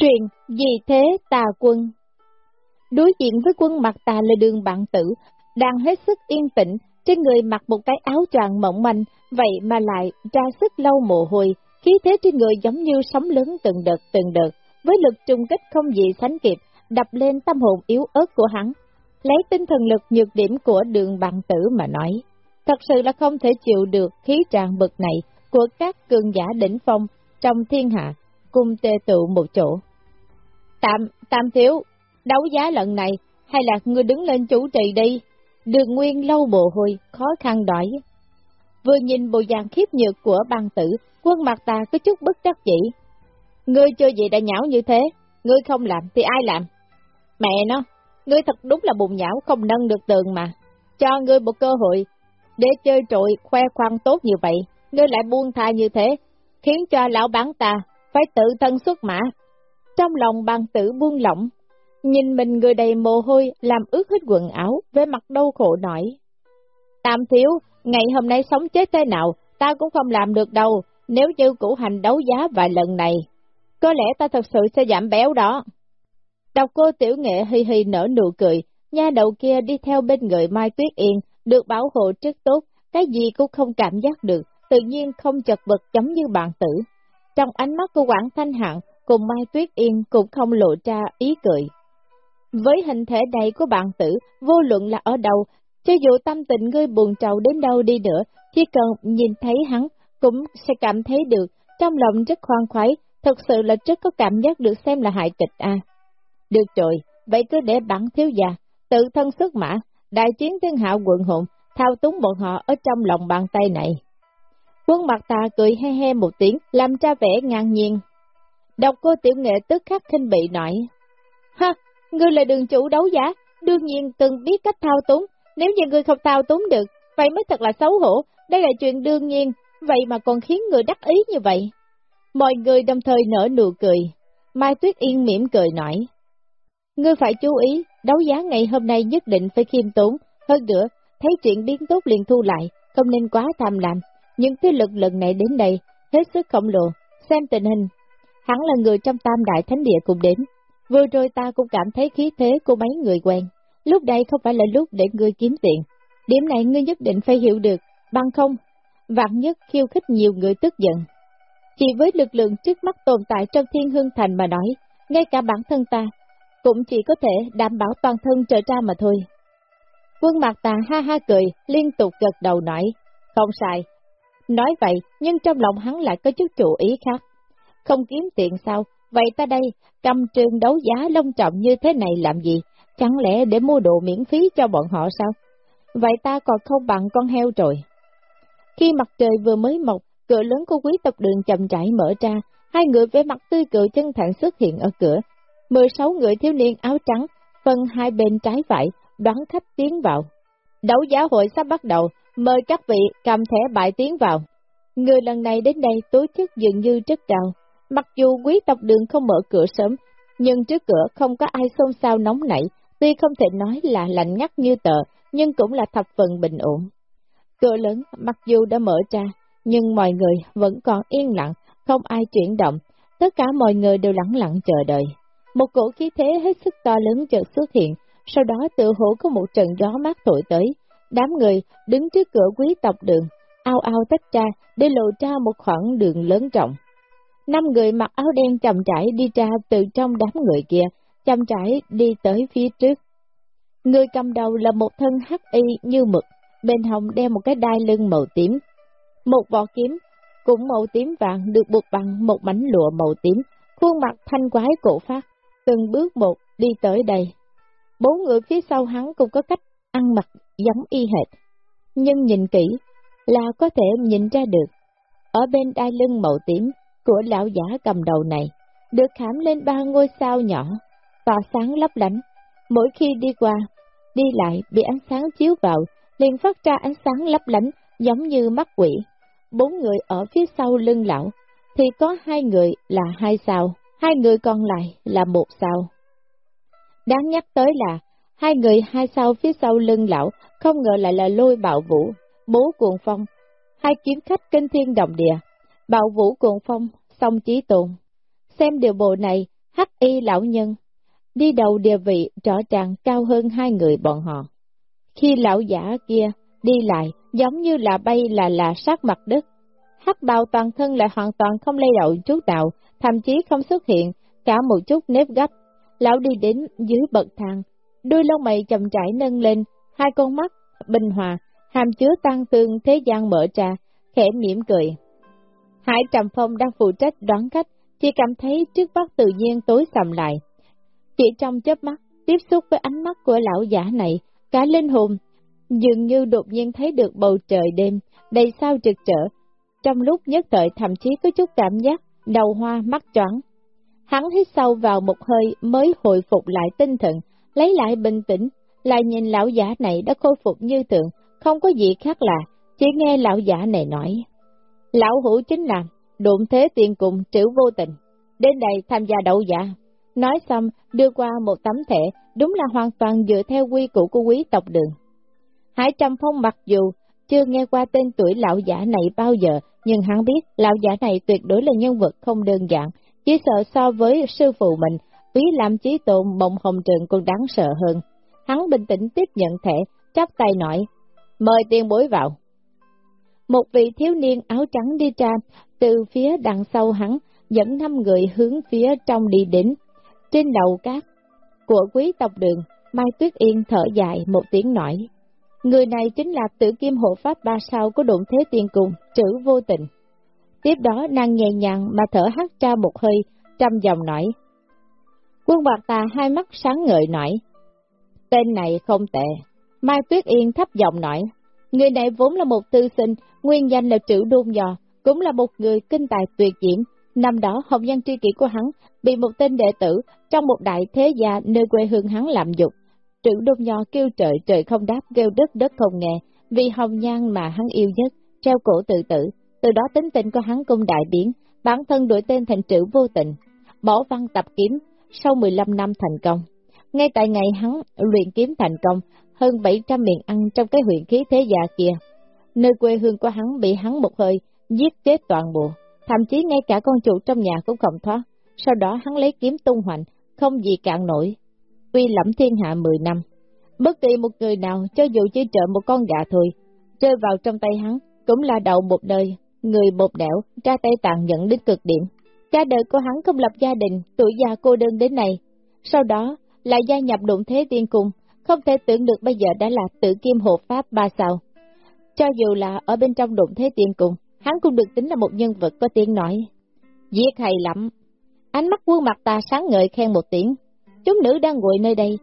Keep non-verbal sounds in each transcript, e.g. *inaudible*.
Truyền, gì thế tà quân? Đối diện với quân mặt tà là đường bạn tử, đang hết sức yên tĩnh, trên người mặc một cái áo choàng mỏng manh, vậy mà lại ra sức lâu mồ hôi, khí thế trên người giống như sóng lớn từng đợt từng đợt, với lực trung kích không gì sánh kịp, đập lên tâm hồn yếu ớt của hắn. Lấy tinh thần lực nhược điểm của đường bạn tử mà nói, thật sự là không thể chịu được khí tràn bực này của các cường giả đỉnh phong trong thiên hạ, cùng tề tụ một chỗ. Tạm, tạm thiếu, đấu giá lần này, hay là ngươi đứng lên chủ trì đi? Đường Nguyên lâu bộ hồi, khó khăn đỏi. Vừa nhìn bộ dạng khiếp nhược của băng tử, quân mặt ta có chút bất đắc dĩ. Ngươi chơi gì đã nhão như thế, ngươi không làm thì ai làm? Mẹ nó, ngươi thật đúng là bùng nhão không nâng được tường mà. Cho ngươi một cơ hội, để chơi trội khoe khoang tốt như vậy, ngươi lại buông tha như thế, khiến cho lão bán ta phải tự thân xuất mã. Trong lòng bàn tử buông lỏng, Nhìn mình người đầy mồ hôi, làm ướt hết quần áo, với mặt đau khổ nổi. Tam thiếu, ngày hôm nay sống chết thế nào, ta cũng không làm được đâu, nếu như củ hành đấu giá vài lần này. Có lẽ ta thật sự sẽ giảm béo đó. Đọc cô tiểu nghệ hi hi nở nụ cười, nha đầu kia đi theo bên người Mai Tuyết Yên, được bảo hộ rất tốt, cái gì cũng không cảm giác được, tự nhiên không chật vật giống như bạn tử. Trong ánh mắt của Quảng Thanh Hạng cùng Mai Tuyết Yên cũng không lộ ra ý cười. Với hình thể này của bạn tử, vô luận là ở đâu, cho dù tâm tình ngươi buồn trầu đến đâu đi nữa, chỉ cần nhìn thấy hắn, cũng sẽ cảm thấy được, trong lòng rất khoan khoái, thật sự là rất có cảm giác được xem là hại kịch a. Được rồi, vậy cứ để bản thiếu già, tự thân xuất mã, đại chiến thiên hạ quận hồn, thao túng bọn họ ở trong lòng bàn tay này. Quân mặt ta cười he he một tiếng, làm ra vẻ ngang nhiên. Đọc cô tiểu nghệ tức khắc khinh bị nói. Ha, Ngươi là đường chủ đấu giá, đương nhiên từng biết cách thao túng, nếu như ngươi không thao túng được, vậy mới thật là xấu hổ, đây là chuyện đương nhiên, vậy mà còn khiến người đắc ý như vậy. Mọi người đồng thời nở nụ cười, Mai Tuyết Yên mỉm cười nói. Ngươi phải chú ý, đấu giá ngày hôm nay nhất định phải khiêm tốn, hơn nữa, thấy chuyện biến tốt liền thu lại, không nên quá tham lam. Những thế lực lần này đến đây, hết sức khổng lồ, xem tình hình. Hắn là người trong tam đại thánh địa cùng đến, Vừa rồi ta cũng cảm thấy khí thế của mấy người quen. Lúc đây không phải là lúc để ngươi kiếm tiền. Điểm này ngươi nhất định phải hiểu được, bằng không, vạn nhất khiêu khích nhiều người tức giận. Chỉ với lực lượng trước mắt tồn tại trong thiên hương thành mà nói, ngay cả bản thân ta, cũng chỉ có thể đảm bảo toàn thân trở ra mà thôi. Quân mặt tà ha ha cười, liên tục gật đầu nói, không sai. Nói vậy, nhưng trong lòng hắn lại có chút chủ ý khác. Không kiếm tiền sao, Vậy ta đây, cầm trường đấu giá long trọng như thế này làm gì? Chẳng lẽ để mua đồ miễn phí cho bọn họ sao? Vậy ta còn không bằng con heo rồi. Khi mặt trời vừa mới mọc, cửa lớn của quý tộc đường chậm rãi mở ra, hai người với mặt tươi cười chân thành xuất hiện ở cửa. 16 người thiếu niên áo trắng, phân hai bên trái phải, đoán khách tiến vào. Đấu giá hội sắp bắt đầu, mời các vị cầm thẻ bại tiến vào. Người lần này đến đây tố chức dường như rất cao, Mặc dù quý tộc đường không mở cửa sớm, nhưng trước cửa không có ai xôn xao nóng nảy, tuy không thể nói là lạnh ngắt như tờ, nhưng cũng là thập phần bình ổn. Cửa lớn mặc dù đã mở ra, nhưng mọi người vẫn còn yên lặng, không ai chuyển động, tất cả mọi người đều lặng lặng chờ đợi. Một cổ khí thế hết sức to lớn chợt xuất hiện, sau đó tự hổ có một trận gió mát thổi tới, đám người đứng trước cửa quý tộc đường, ao ao tách ra để lộ ra một khoảng đường lớn rộng. Năm người mặc áo đen chậm rãi đi ra từ trong đám người kia, chậm rãi đi tới phía trước. Người cầm đầu là một thân hắc y như mực, bên hông đeo một cái đai lưng màu tím. Một vỏ kiếm, cũng màu tím vàng được buộc bằng một mảnh lụa màu tím, khuôn mặt thanh quái cổ phát, từng bước một đi tới đây. Bốn người phía sau hắn cũng có cách ăn mặc giống y hệt, nhưng nhìn kỹ là có thể nhìn ra được. Ở bên đai lưng màu tím của lão giả cầm đầu này, được khảm lên ba ngôi sao nhỏ, tỏa sáng lấp lánh. Mỗi khi đi qua, đi lại bị ánh sáng chiếu vào, liền phát ra ánh sáng lấp lánh giống như mắt quỷ. Bốn người ở phía sau lưng lão, thì có hai người là hai sao, hai người còn lại là một sao. Đáng nhắc tới là, hai người hai sao phía sau lưng lão, không ngờ lại là lôi bạo vũ, bố cuồng phong, hai kiếm khách kinh thiên động địa, Bạo vũ cuồng phong, song chí tồn. Xem điều bộ này, hắc y lão nhân, đi đầu địa vị rõ ràng cao hơn hai người bọn họ. Khi lão giả kia đi lại, giống như là bay là là sát mặt đất, hắc bào toàn thân lại hoàn toàn không lay động chút nào, thậm chí không xuất hiện cả một chút nếp gấp. Lão đi đến dưới bậc thang, đôi lông mày chậm rãi nâng lên, hai con mắt bình hòa, hàm chứa tăng tương thế gian mở ra, khẽ mỉm cười. Hải Trầm Phong đang phụ trách đoán cách, chỉ cảm thấy trước mắt tự nhiên tối sầm lại. Chỉ trong chớp mắt, tiếp xúc với ánh mắt của lão giả này, cả linh hồn dường như đột nhiên thấy được bầu trời đêm, đầy sao trực trở. Trong lúc nhất thời thậm chí có chút cảm giác đầu hoa mắt choáng. Hắn hít sâu vào một hơi mới hồi phục lại tinh thần, lấy lại bình tĩnh, lại nhìn lão giả này đã khôi phục như tượng, không có gì khác lạ, chỉ nghe lão giả này nói. Lão hữu chính là đụng thế tiền cùng trữ vô tình, đến đây tham gia đấu giả. Nói xong, đưa qua một tấm thẻ, đúng là hoàn toàn dựa theo quy củ của quý tộc đường. Hải Trầm Phong mặc dù chưa nghe qua tên tuổi lão giả này bao giờ, nhưng hắn biết lão giả này tuyệt đối là nhân vật không đơn giản, chỉ sợ so với sư phụ mình, quý làm trí tồn mộng hồng trường còn đáng sợ hơn. Hắn bình tĩnh tiếp nhận thẻ, chắp tay nói, mời tiền bối vào. Một vị thiếu niên áo trắng đi ra, từ phía đằng sau hắn, dẫn năm người hướng phía trong đi đến. Trên đầu cát của quý tộc đường, Mai Tuyết Yên thở dài một tiếng nói. Người này chính là tử kim hộ pháp ba sao của đụng thế tiên cùng, trữ vô tình. Tiếp đó nàng nhẹ nhàng mà thở hắt ra một hơi, trăm dòng nói. Quân bạc tà hai mắt sáng ngời nói. Tên này không tệ. Mai Tuyết Yên thấp giọng nói. Người này vốn là một tư sinh, nguyên danh là trữ đôn dò, cũng là một người kinh tài tuyệt diễm. Năm đó, Hồng Nhân tri kỷ của hắn bị một tên đệ tử trong một đại thế gia nơi quê hương hắn làm dục. Trữ đôn nho kêu trời trời không đáp, kêu đất đất không nghe, vì hồng nhan mà hắn yêu nhất, treo cổ tự tử. Từ đó tính tình của hắn cũng đại biến, bản thân đổi tên thành trữ vô tình, bỏ văn tập kiếm, sau 15 năm thành công. Ngay tại ngày hắn luyện kiếm thành công, hơn 700 miệng ăn trong cái huyện khí thế già kia. Nơi quê hương của hắn bị hắn một hơi, giết chết toàn bộ, thậm chí ngay cả con chủ trong nhà cũng không thoát. Sau đó hắn lấy kiếm tung hoành, không gì cạn nổi. Uy lẫm thiên hạ 10 năm. Bất kỳ một người nào, cho dù chỉ trợ một con gà thôi, rơi vào trong tay hắn, cũng là đầu một đời, người bột đẻo, ra tay tàn nhẫn đến cực điểm. Cha đời của hắn không lập gia đình, tuổi già cô đơn đến này. Sau đó, lại gia nhập đụng thế tiên cung, không thể tưởng được bây giờ đã là tự kim hộ pháp ba sao. Cho dù là ở bên trong đụng thế tiên cùng, hắn cũng được tính là một nhân vật có tiếng nói. Giết hay lắm. Ánh mắt quân mặt ta sáng ngời khen một tiếng. Chúng nữ đang ngồi nơi đây.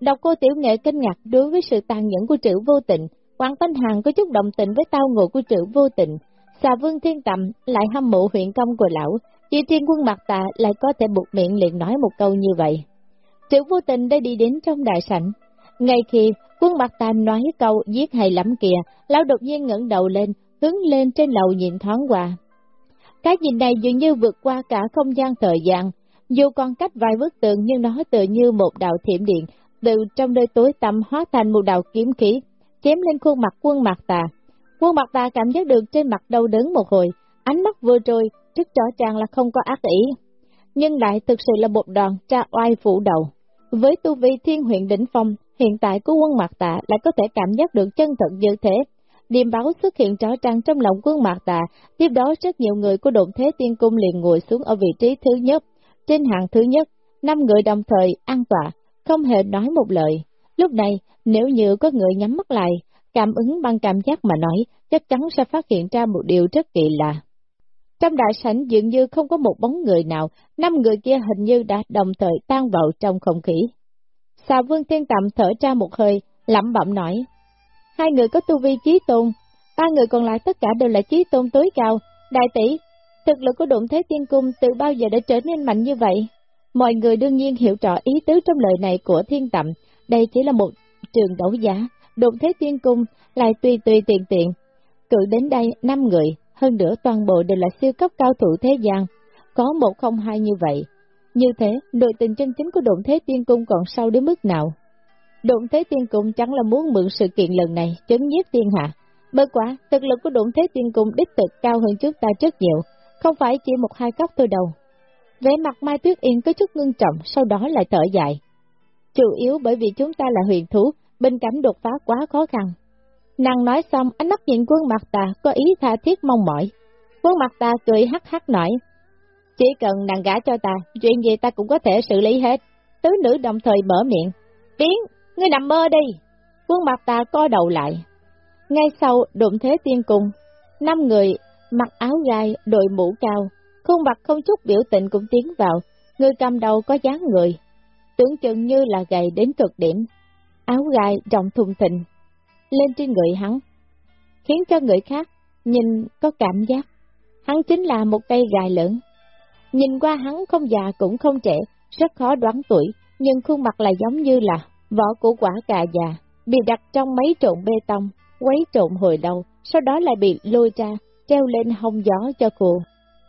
Đọc cô tiểu nghệ kinh ngạc đối với sự tàn nhẫn của trữ vô tình. Quang Thanh hàng có chút đồng tình với tao ngộ của trữ vô tình. Xà vương thiên tầm lại hâm mộ huyện công của lão. Chỉ riêng quân mặt ta lại có thể buộc miệng liền nói một câu như vậy. Trữ vô tình đã đi đến trong đại sảnh. Ngay khi quân mặt ta nói câu giết hay lắm kìa, lão đột nhiên ngẩng đầu lên, hướng lên trên lầu nhìn thoáng qua. Cái nhìn này dường như vượt qua cả không gian thời gian, dù còn cách vài bức tường nhưng nó tự như một đạo thiểm điện, từ trong nơi tối tăm hóa thành một đạo kiếm khí, chém lên khuôn mặt quân mặt tà. Quân mặt tà cảm giác được trên mặt đau đớn một hồi, ánh mắt vừa trôi, rất rõ ràng là không có ác ý. Nhưng lại thực sự là một đoàn tra oai phủ đầu. Với tu vi thiên huyện đỉnh phong, hiện tại của quân mặt tạ lại có thể cảm giác được chân thật như thế. Điềm báo xuất hiện rõ ràng trong lòng quân mặt tạ. tiếp đó rất nhiều người của độn thế tiên cung liền ngồi xuống ở vị trí thứ nhất. Trên hàng thứ nhất, năm người đồng thời an tọa, không hề nói một lời. Lúc này, nếu như có người nhắm mắt lại, cảm ứng bằng cảm giác mà nói, chắc chắn sẽ phát hiện ra một điều rất kỳ lạ. Trong đại sảnh dường như không có một bóng người nào, năm người kia hình như đã đồng thời tan vào trong không khí. Xà vương thiên tạm thở ra một hơi, lẩm bẩm nói, hai người có tu vi trí tôn, ba người còn lại tất cả đều là trí tôn tối cao, đại tỷ, thực lực của đụng thế tiên cung từ bao giờ đã trở nên mạnh như vậy? Mọi người đương nhiên hiểu rõ ý tứ trong lời này của thiên tạm. đây chỉ là một trường đấu giá, đụng thế tiên cung lại tùy tùy tiện tiện. Cự đến đây năm người, hơn nữa toàn bộ đều là siêu cấp cao thủ thế gian, có một không hai như vậy. Như thế, đội tình chân chính của đụng thế tiên cung còn sâu đến mức nào? Đụng thế tiên cung chẳng là muốn mượn sự kiện lần này chấn nhiếp thiên hạ. bởi quả, thực lực của đụng thế tiên cung đích thực cao hơn trước ta rất nhiều, không phải chỉ một hai cấp thôi đâu. Vẻ mặt Mai Tuyết Yên có chút ngưng trọng, sau đó lại thở dài. Chủ yếu bởi vì chúng ta là huyền thú, bên cảnh đột phá quá khó khăn. Nàng nói xong, ánh mắt nhìn quân mặt ta có ý tha thiết mong mỏi. Quân mặt ta cười hắc hắc nói, chỉ cần nàng gả cho ta, chuyện gì ta cũng có thể xử lý hết. Tứ nữ đồng thời mở miệng, tiếng, ngươi nằm mơ đi. Quân mặt ta co đầu lại. Ngay sau đụng thế tiên cung, năm người mặc áo gai, đội mũ cao, khuôn mặt không chút biểu tình cũng tiến vào, người cầm đầu có dáng người, tưởng chừng như là gầy đến cực điểm, áo gai rộng thùng thình, lên trên người hắn, khiến cho người khác nhìn có cảm giác, hắn chính là một cây gai lớn. Nhìn qua hắn không già cũng không trẻ, rất khó đoán tuổi, nhưng khuôn mặt lại giống như là vỏ của quả cà già, bị đặt trong mấy trộn bê tông, quấy trộn hồi đầu, sau đó lại bị lôi ra, treo lên hông gió cho cô.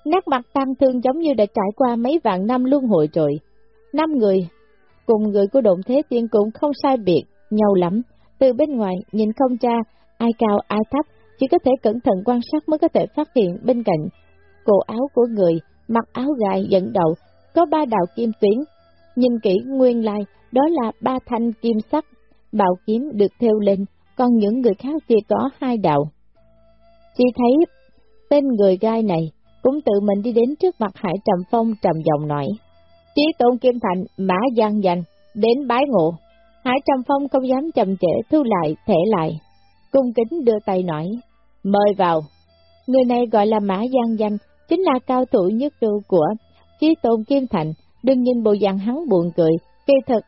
Nét mặt tăng thương giống như đã trải qua mấy vạn năm luân hồi rồi. Năm người, cùng người của động thế tiên cũng không sai biệt, nhau lắm. Từ bên ngoài, nhìn không cha, ai cao ai thấp, chỉ có thể cẩn thận quan sát mới có thể phát hiện bên cạnh. Cổ áo của người, mặc áo gai dẫn đầu, có ba đạo kim tuyến. Nhìn kỹ nguyên lai, đó là ba thanh kim sắc, bảo kiếm được theo lên, còn những người khác chỉ có hai đạo. Chỉ thấy tên người gai này cũng tự mình đi đến trước mặt Hải Trầm Phong trầm giọng nói. Chí tôn Kim Thành, mã gian dành, đến bái ngộ. Hải Trầm Phong không dám chậm trễ thu lại, thể lại. Cung kính đưa tay nói, mời vào. Người này gọi là mã gian danh, chính là cao thủ nhất đô của Chí tôn Kim Thành, đừng nhìn bộ dạng hắn buồn cười, kỳ thực,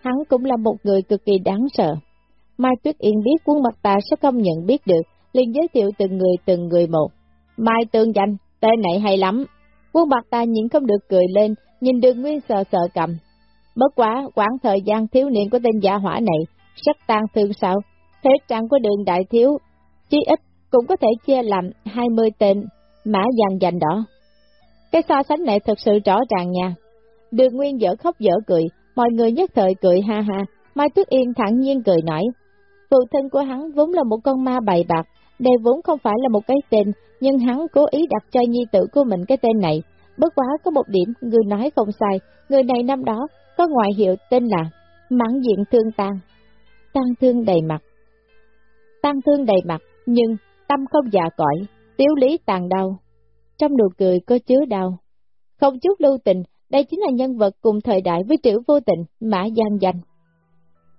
hắn cũng là một người cực kỳ đáng sợ. Mai Tuyết Yên biết quân mặt ta sẽ không nhận biết được, liền giới thiệu từng người từng người một. Mai Tương Danh, tên này hay lắm. Quân mặt ta nhìn không được cười lên, nhìn đường nguyên sợ sợ cầm. Bất quá, quãng thời gian thiếu niên của tên giả hỏa này, rất tan thương sao, thế trạng của đường đại thiếu, chí ít cũng có thể chia làm 20 tên mã dằn dành đó. Cái so sánh này thật sự rõ ràng nha. Đường Nguyên dở khóc dở cười, mọi người nhất thời cười ha ha, Mai Tuyết Yên thẳng nhiên cười nói. Phụ thân của hắn vốn là một con ma bày bạc, đây vốn không phải là một cái tên, nhưng hắn cố ý đặt cho nhi tử của mình cái tên này. Bất quá có một điểm, người nói không sai, người này năm đó có ngoại hiệu tên là Mãn diện thương tang, tăng thương đầy mặt. Tăng thương đầy mặt, nhưng tâm không già cõi, tiếu lý tàn đau. Trong nụ cười có chứa đau. Không chút lưu tình, đây chính là nhân vật cùng thời đại với tiểu vô tình, Mã Giang Danh.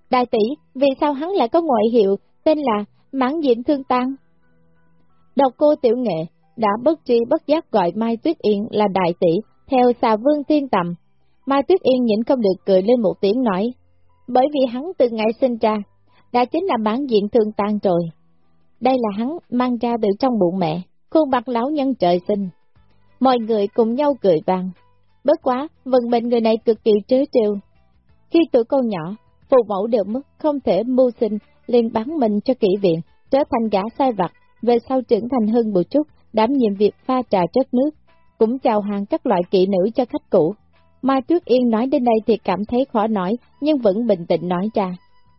Đại tỷ, vì sao hắn lại có ngoại hiệu tên là Mãn diện thương tan Độc cô tiểu nghệ đã bất tri bất giác gọi Mai Tuyết Yên là đại tỷ, theo xà vương thiên tầm. Mai Tuyết Yên nhịn không được cười lên một tiếng nói, bởi vì hắn từ ngày sinh ra, đã chính là mãn diện thương tan rồi. Đây là hắn mang ra từ trong bụng mẹ, khuôn mặt lão nhân trời sinh. Mọi người cùng nhau cười vang. Bất quá, vận mệnh người này cực kỳ trớ trêu. Khi tuổi con nhỏ, phụ mẫu đều mất, không thể mưu sinh, liền bán mình cho kỹ viện, trở thành gã sai vặt, về sau trưởng thành hơn một chút, đảm nhiệm việc pha trà chất nước, cũng chào hàng các loại kỹ nữ cho khách cũ. Mai Tuyết Yên nói đến đây thì cảm thấy khó nói, nhưng vẫn bình tĩnh nói ra.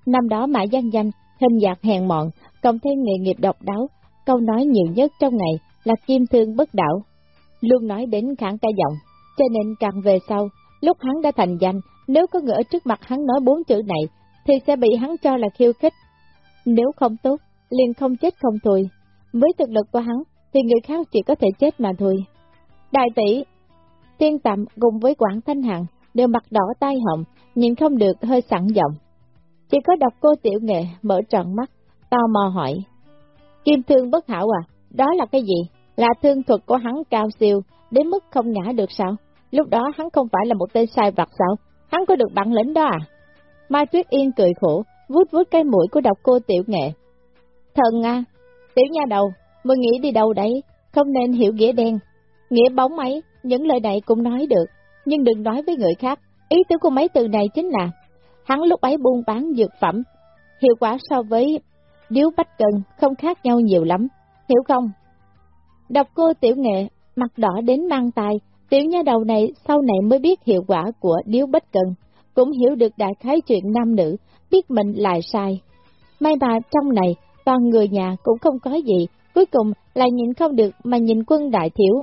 Năm đó Mã Giang Danh, hình dạng hèn mọn, cộng thêm nghề nghiệp độc đáo, câu nói nhiều nhất trong ngày là kim thương bất đảo. Luôn nói đến kháng ca giọng, cho nên càng về sau, lúc hắn đã thành danh, nếu có người ở trước mặt hắn nói bốn chữ này, thì sẽ bị hắn cho là khiêu khích. Nếu không tốt, liền không chết không thôi. Với thực lực của hắn, thì người khác chỉ có thể chết mà thôi. Đại tỷ, tiên tạm cùng với Quảng Thanh Hằng đều mặt đỏ tai hồng, nhìn không được hơi sẵn giọng. Chỉ có đọc cô tiểu nghệ mở tròn mắt, tò mò hỏi. Kim thương bất hảo à, đó là cái gì? Là thương thuật của hắn cao siêu, đến mức không ngã được sao? Lúc đó hắn không phải là một tên sai vặt sao? Hắn có được bản lĩnh đó à? Mai Tuyết Yên cười khổ, vuốt vuốt cái mũi của độc cô tiểu nghệ. Thần à, tiểu nha đầu, mới nghĩ đi đâu đấy, không nên hiểu nghĩa đen. Nghĩa bóng ấy, những lời này cũng nói được, nhưng đừng nói với người khác. Ý tứ của mấy từ này chính là, hắn lúc ấy buôn bán dược phẩm, hiệu quả so với điếu bách cân không khác nhau nhiều lắm, hiểu không? Đọc cô tiểu nghệ, mặt đỏ đến mang tai, tiểu nha đầu này sau này mới biết hiệu quả của điếu bách cân, cũng hiểu được đại khái chuyện nam nữ, biết mình lại sai. May mà trong này, toàn người nhà cũng không có gì, cuối cùng lại nhìn không được mà nhìn quân đại thiếu.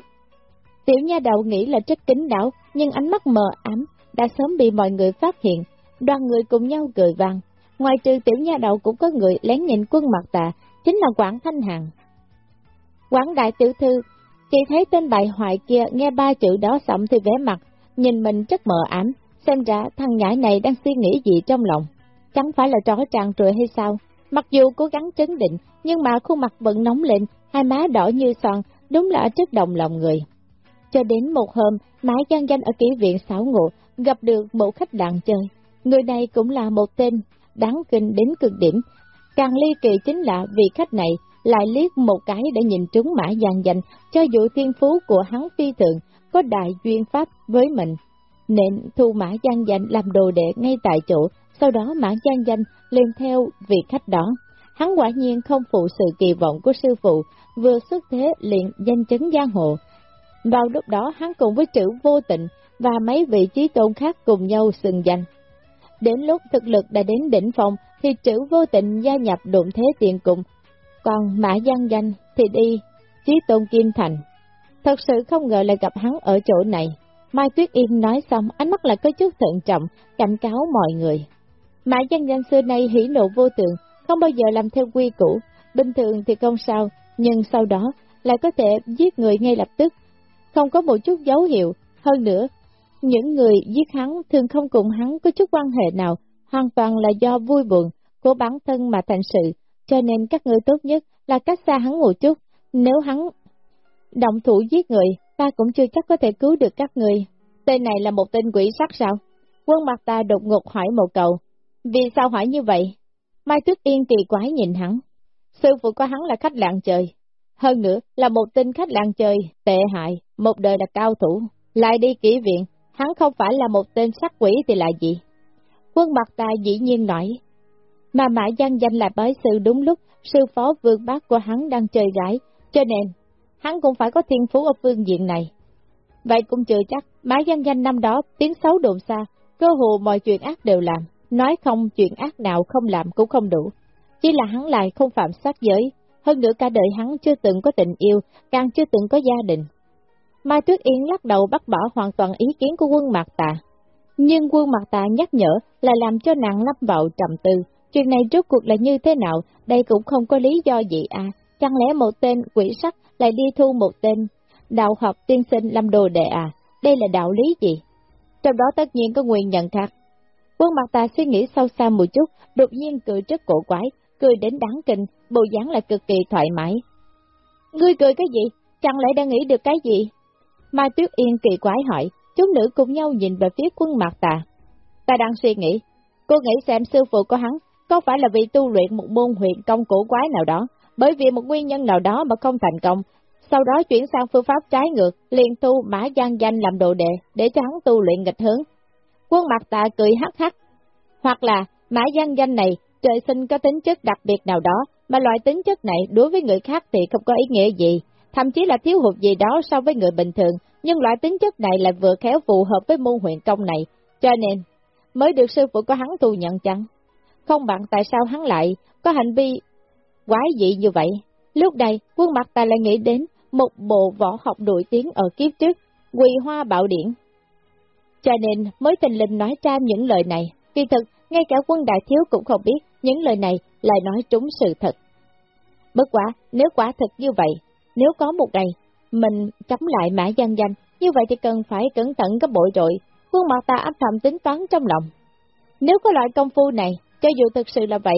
Tiểu nha đầu nghĩ là chất kính đảo, nhưng ánh mắt mờ ám đã sớm bị mọi người phát hiện, đoàn người cùng nhau cười vang. Ngoài trừ tiểu nha đầu cũng có người lén nhìn quân mặt tà, chính là Quảng Thanh Hằng. Quảng Đại Tiểu Thư, chỉ thấy tên bài hoại kia nghe ba chữ đó sậm thì vẻ mặt, nhìn mình rất mờ ám, xem ra thằng nhãi này đang suy nghĩ gì trong lòng. Chẳng phải là trò tràn trụi hay sao? Mặc dù cố gắng chấn định, nhưng mà khuôn mặt vẫn nóng lên, hai má đỏ như son đúng là chất đồng lòng người. Cho đến một hôm, mãi gian Danh ở kỹ viện xảo ngộ, gặp được một khách đàn chơi. Người này cũng là một tên đáng kinh đến cực điểm. Càng ly kỳ chính là vị khách này lại liếc một cái để nhìn trúng Mã Giang Danh, cho dù thiên phú của hắn phi thường, có đại duyên pháp với mình. Nên thu Mã Giang Danh làm đồ đệ ngay tại chỗ, sau đó Mã Giang Danh lên theo vị khách đó. Hắn quả nhiên không phụ sự kỳ vọng của sư phụ, vừa xuất thế liền danh chấn giang hồ. Vào lúc đó hắn cùng với chữ vô tịnh và mấy vị trí tôn khác cùng nhau sừng danh. Đến lúc thực lực đã đến đỉnh phòng thì chữ vô tình gia nhập đụng thế tiền cùng, còn Mã Giang Danh thì đi Chí Tôn Kim Thành. Thật sự không ngờ lại gặp hắn ở chỗ này. Mai Tuyết Yên nói xong, ánh mắt lại có chút thận trọng, cảnh cáo mọi người. Mã Giang Danh xưa nay hỉ nộ vô tượng, không bao giờ làm theo quy củ, bình thường thì không sao, nhưng sau đó lại có thể giết người ngay lập tức, không có một chút dấu hiệu. Hơn nữa, những người giết hắn thường không cùng hắn có chút quan hệ nào, hoàn toàn là do vui buồn của bản thân mà thành sự, cho nên các ngươi tốt nhất là cách xa hắn một chút, nếu hắn động thủ giết người, ta cũng chưa chắc có thể cứu được các người. Tên này là một tên quỷ sắc sao? Quân mặt ta đột ngột hỏi một cậu. Vì sao hỏi như vậy? Mai Tuyết Yên kỳ quái nhìn hắn. Sư phụ của hắn là khách lạng trời. Hơn nữa là một tên khách lạng trời, tệ hại, một đời là cao thủ. Lại đi kỹ viện, hắn không phải là một tên sát quỷ thì là gì? Quân mặt ta dĩ nhiên nói. Mà mã gian danh là bái sư đúng lúc, sư phó vương bác của hắn đang chơi gái, cho nên hắn cũng phải có thiên phú ở phương diện này. Vậy cũng chưa chắc, mã gian danh năm đó tiếng xấu đồn xa, cơ hồ mọi chuyện ác đều làm, nói không chuyện ác nào không làm cũng không đủ. Chỉ là hắn lại không phạm sát giới, hơn nữa cả đời hắn chưa từng có tình yêu, càng chưa từng có gia đình. Mai Tuyết Yên lắc đầu bắt bỏ hoàn toàn ý kiến của quân Mạc Tà. Nhưng quân Mạc Tà nhắc nhở là làm cho nàng lắp vào trầm tư, chuyện này rốt cuộc là như thế nào, đây cũng không có lý do gì à, chẳng lẽ một tên quỷ sắc lại đi thu một tên đạo học tiên sinh làm đồ đệ à, đây là đạo lý gì? Trong đó tất nhiên có nguyên nhận khác. Quân mặt tà suy nghĩ sâu xa một chút, đột nhiên cười rất cổ quái, cười đến đáng kinh, bộ dáng là cực kỳ thoải mái. Ngươi cười cái gì? Chẳng lẽ đang nghĩ được cái gì? Mai Tuyết Yên kỳ quái hỏi, chúng nữ cùng nhau nhìn về phía quân mặt ta. Ta đang suy nghĩ, cô nghĩ xem sư phụ của hắn có phải là vì tu luyện một môn huyện công cổ quái nào đó, bởi vì một nguyên nhân nào đó mà không thành công, sau đó chuyển sang phương pháp trái ngược, liền tu mã gian danh làm đồ đệ, để cho hắn tu luyện nghịch hướng. Quân mặt ta cười hắc hắc, hoặc là mã gian danh này trời sinh có tính chất đặc biệt nào đó, mà loại tính chất này đối với người khác thì không có ý nghĩa gì, thậm chí là thiếu hụt gì đó so với người bình thường, nhưng loại tính chất này lại vừa khéo phù hợp với môn huyện công này, cho nên mới được sư phụ của hắn tu nhận chăng? Không bằng tại sao hắn lại có hành vi quái dị như vậy? Lúc này, quân mặt ta lại nghĩ đến một bộ võ học nổi tiếng ở kiếp trước, quỳ hoa bạo điển. Cho nên mới tình linh nói ra những lời này, kỳ thực ngay cả quân đại thiếu cũng không biết những lời này lại nói trúng sự thật. Bất quả, nếu quả thật như vậy, nếu có một ngày mình chống lại mã gian danh, như vậy thì cần phải cẩn thận gấp bội rồi, khuôn mặt ta áp thầm tính toán trong lòng. Nếu có loại công phu này, cho dù thực sự là vậy,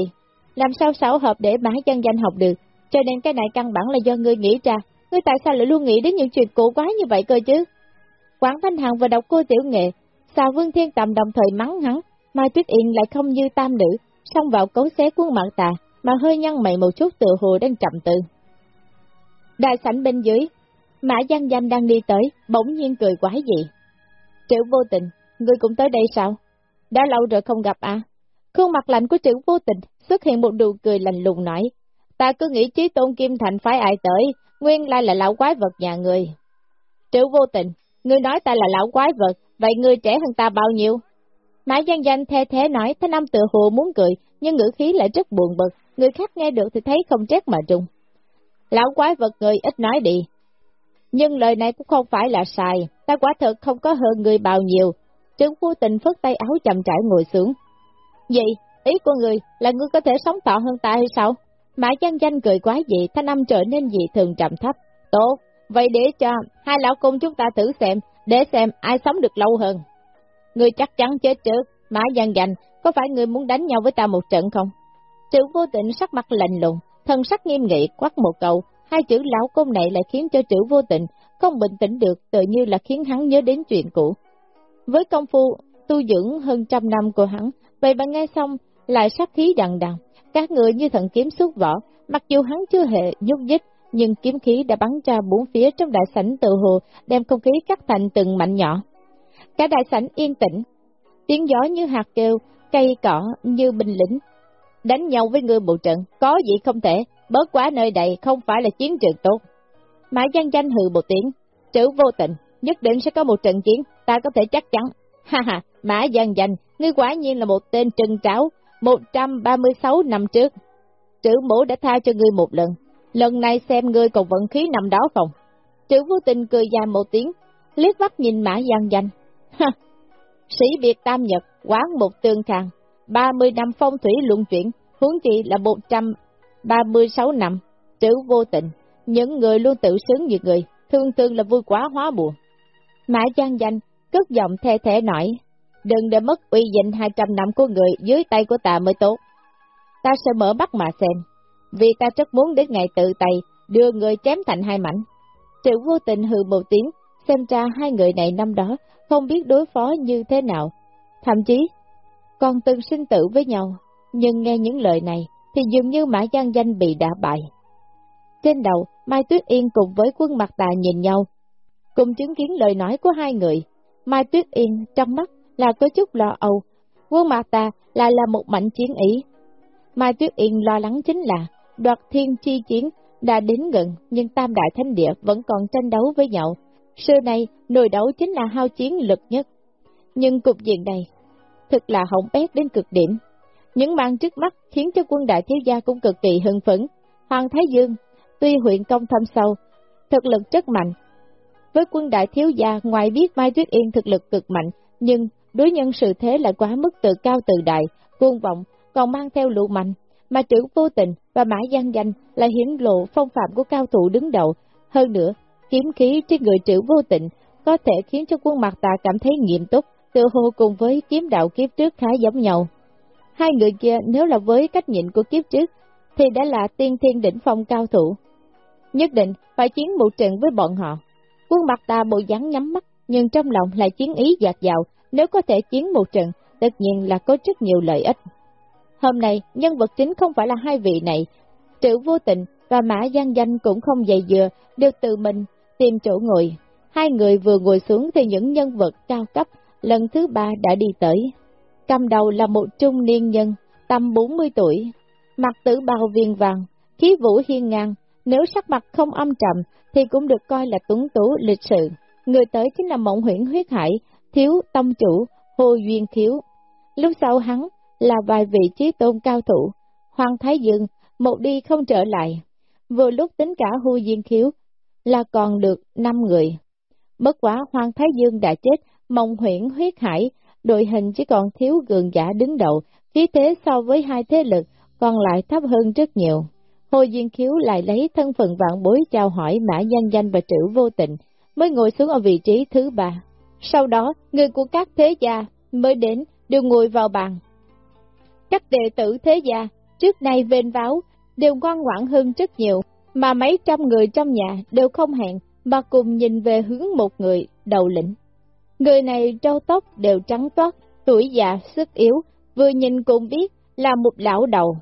làm sao xảo hợp để mã gian danh học được, cho nên cái này căn bản là do ngươi nghĩ ra, ngươi tại sao lại luôn nghĩ đến những chuyện cổ quá như vậy cơ chứ? Quảng Thanh Hằng và độc cô tiểu nghệ, xào Vương Thiên Tầm đồng thời mắng hắn, Mai Tuyết Yên lại không như tam nữ, xông vào cấu xé quân mạng tà, mà hơi nhăn mày một chút tự hồ đang trầm tư. Đại sảnh bên dưới, Mã Giang Danh đang đi tới, bỗng nhiên cười quái dị. Triệu vô tình, ngươi cũng tới đây sao? Đã lâu rồi không gặp à? Khuôn mặt lạnh của triệu vô tình xuất hiện một nụ cười lành lùng nói. Ta cứ nghĩ trí tôn kim thành phải ai tới, nguyên lai là lão quái vật nhà người. Triệu vô tình, ngươi nói ta là lão quái vật, vậy ngươi trẻ hơn ta bao nhiêu? Mã Giang Danh the thế nói, thanh âm tự hồ muốn cười, nhưng ngữ khí lại rất buồn bực, người khác nghe được thì thấy không trách mà trùng. Lão quái vật người ít nói đi. Nhưng lời này cũng không phải là sai, ta quả thực không có hơn người bao nhiêu. Trương vô tình phất tay áo chậm trải ngồi xuống. Vậy, ý của người là ngươi có thể sống thọ hơn ta hay sao? Mã Giang Danh cười quá dị, thanh âm trở nên dị thường trầm thấp. Tốt, vậy để cho hai lão công chúng ta thử xem, để xem ai sống được lâu hơn. Người chắc chắn chết trước, Mã Giang Danh, có phải người muốn đánh nhau với ta một trận không? Triệu vô tình sắc mặt lạnh lùng, thần sắc nghiêm nghị quát một câu, hai chữ lão công này lại khiến cho chữ vô tình không bình tĩnh được, tự như là khiến hắn nhớ đến chuyện cũ. Với công phu tu dưỡng hơn trăm năm của hắn, vậy mà nghe xong lại sát khí đằng đằng, các người như thần kiếm xuất vỏ, mặc dù hắn chưa hề nhúc nhích, nhưng kiếm khí đã bắn ra bốn phía trong đại sảnh tự hồ, đem không khí cắt thành từng mảnh nhỏ. Cả đại sảnh yên tĩnh, tiếng gió như hạt kêu, cây cỏ như bình lĩnh. Đánh nhau với người bộ trận, có gì không thể, bớt quá nơi đây không phải là chiến trường tốt. Mã Giang Danh hừ một tiếng, chữ vô tình, nhất định sẽ có một trận chiến, ta có thể chắc chắn. *laughs* Ha ha, Mã Giang Danh, ngươi quả nhiên là một tên trừng tráo, 136 năm trước. Chữ mũ đã tha cho ngươi một lần, lần này xem ngươi còn vận khí nằm đó phòng. Chữ vô tình cười dài một tiếng, liếc mắt nhìn Mã Giang Danh. *laughs* Ha, sĩ biệt Tam Nhật, quán một tương khang, 30 năm phong thủy luận chuyển, huống chi là 136 năm, chữ vô tình, những người luôn tự sướng như người, thương thương là vui quá hóa buồn. Mã Giang Danh, cất giọng thê thể nổi, đừng để mất uy danh 200 năm của người dưới tay của ta mới tốt. Ta sẽ mở mắt mà xem, vì ta rất muốn đến ngày tự tay đưa người chém thành hai mảnh. Triệu vô tình hừ một tiếng, xem ra hai người này năm đó không biết đối phó như thế nào. Thậm chí, còn từng sinh tử với nhau, nhưng nghe những lời này thì dường như Mã Giang Danh bị đả bại. Trên đầu, Mai Tuyết Yên cùng với quân mặt tà nhìn nhau, cùng chứng kiến lời nói của hai người. Mai Tuyết Yên trong mắt là có chút lo âu, quân mặt tà lại là một mạnh chiến ý. Mai Tuyết Yên lo lắng chính là đoạt thiên chi chiến đã đến gần nhưng Tam Đại Thánh Địa vẫn còn tranh đấu với nhau. Xưa này, nồi đấu chính là hao chiến lực nhất. Nhưng cục diện này, thực là hỏng bét đến cực điểm. Những màn trước mắt khiến cho quân đại thiếu gia cũng cực kỳ hưng phấn. Hoàng Thái Dương, tuy huyện công thâm sâu, thực lực rất mạnh. Với quân đại thiếu gia, ngoài biết Mai Tuyết Yên thực lực cực mạnh, nhưng đối nhân sự thế lại quá mức tự cao tự đại, cuồng vọng, còn mang theo lụ mạnh, mà chữ vô tình và mã gian danh là hiển lộ phong phạm của cao thủ đứng đầu. Hơn nữa, kiếm khí trên người chữ vô tình có thể khiến cho quân mặt ta cảm thấy nghiêm túc, tự hồ cùng với kiếm đạo kiếp trước khá giống nhau. Hai người kia nếu là với cách nhịn của kiếp trước, thì đã là tiên thiên đỉnh phong cao thủ. Nhất định phải chiến một trận với bọn họ. Quân mặt ta bộ dáng nhắm mắt, nhưng trong lòng lại chiến ý dạt dào, nếu có thể chiến một trận, tất nhiên là có rất nhiều lợi ích. Hôm nay, nhân vật chính không phải là hai vị này, Triệu Vô Tình và Mã Giang Danh cũng không dày dừa, đều tự mình tìm chỗ ngồi. Hai người vừa ngồi xuống thì những nhân vật cao cấp lần thứ ba đã đi tới. Cầm đầu là một trung niên nhân, tầm 40 tuổi, mặt tử bào viên vàng, khí vũ hiên ngang, nếu sắc mặt không âm trầm thì cũng được coi là tuấn tú lịch sự. Người tới chính là mộng huyễn huyết hải, thiếu tông chủ, Hồ Duyên Khiếu. Lúc sau hắn là vài vị trí tôn cao thủ, Hoàng Thái Dương, một đi không trở lại. Vừa lúc tính cả Hồ Duyên Khiếu là còn được 5 người. Bất quá Hoàng Thái Dương đã chết, mông huyển huyết hải, đội hình chỉ còn thiếu gường giả đứng đầu, khí thế so với hai thế lực còn lại thấp hơn rất nhiều. Hồ Duyên Khiếu lại lấy thân phận vạn bối chào hỏi Mã nhân Danh và Trữ Vô Tình, mới ngồi xuống ở vị trí thứ ba. Sau đó, người của các thế gia mới đến, đều ngồi vào bàn. Các đệ tử thế gia, trước nay vên váo, đều ngoan ngoãn hơn rất nhiều, mà mấy trăm người trong nhà đều không hẹn, mà cùng nhìn về hướng một người, đầu lĩnh. Người này trâu tóc đều trắng toát, tuổi già, sức yếu, vừa nhìn cũng biết là một lão đầu.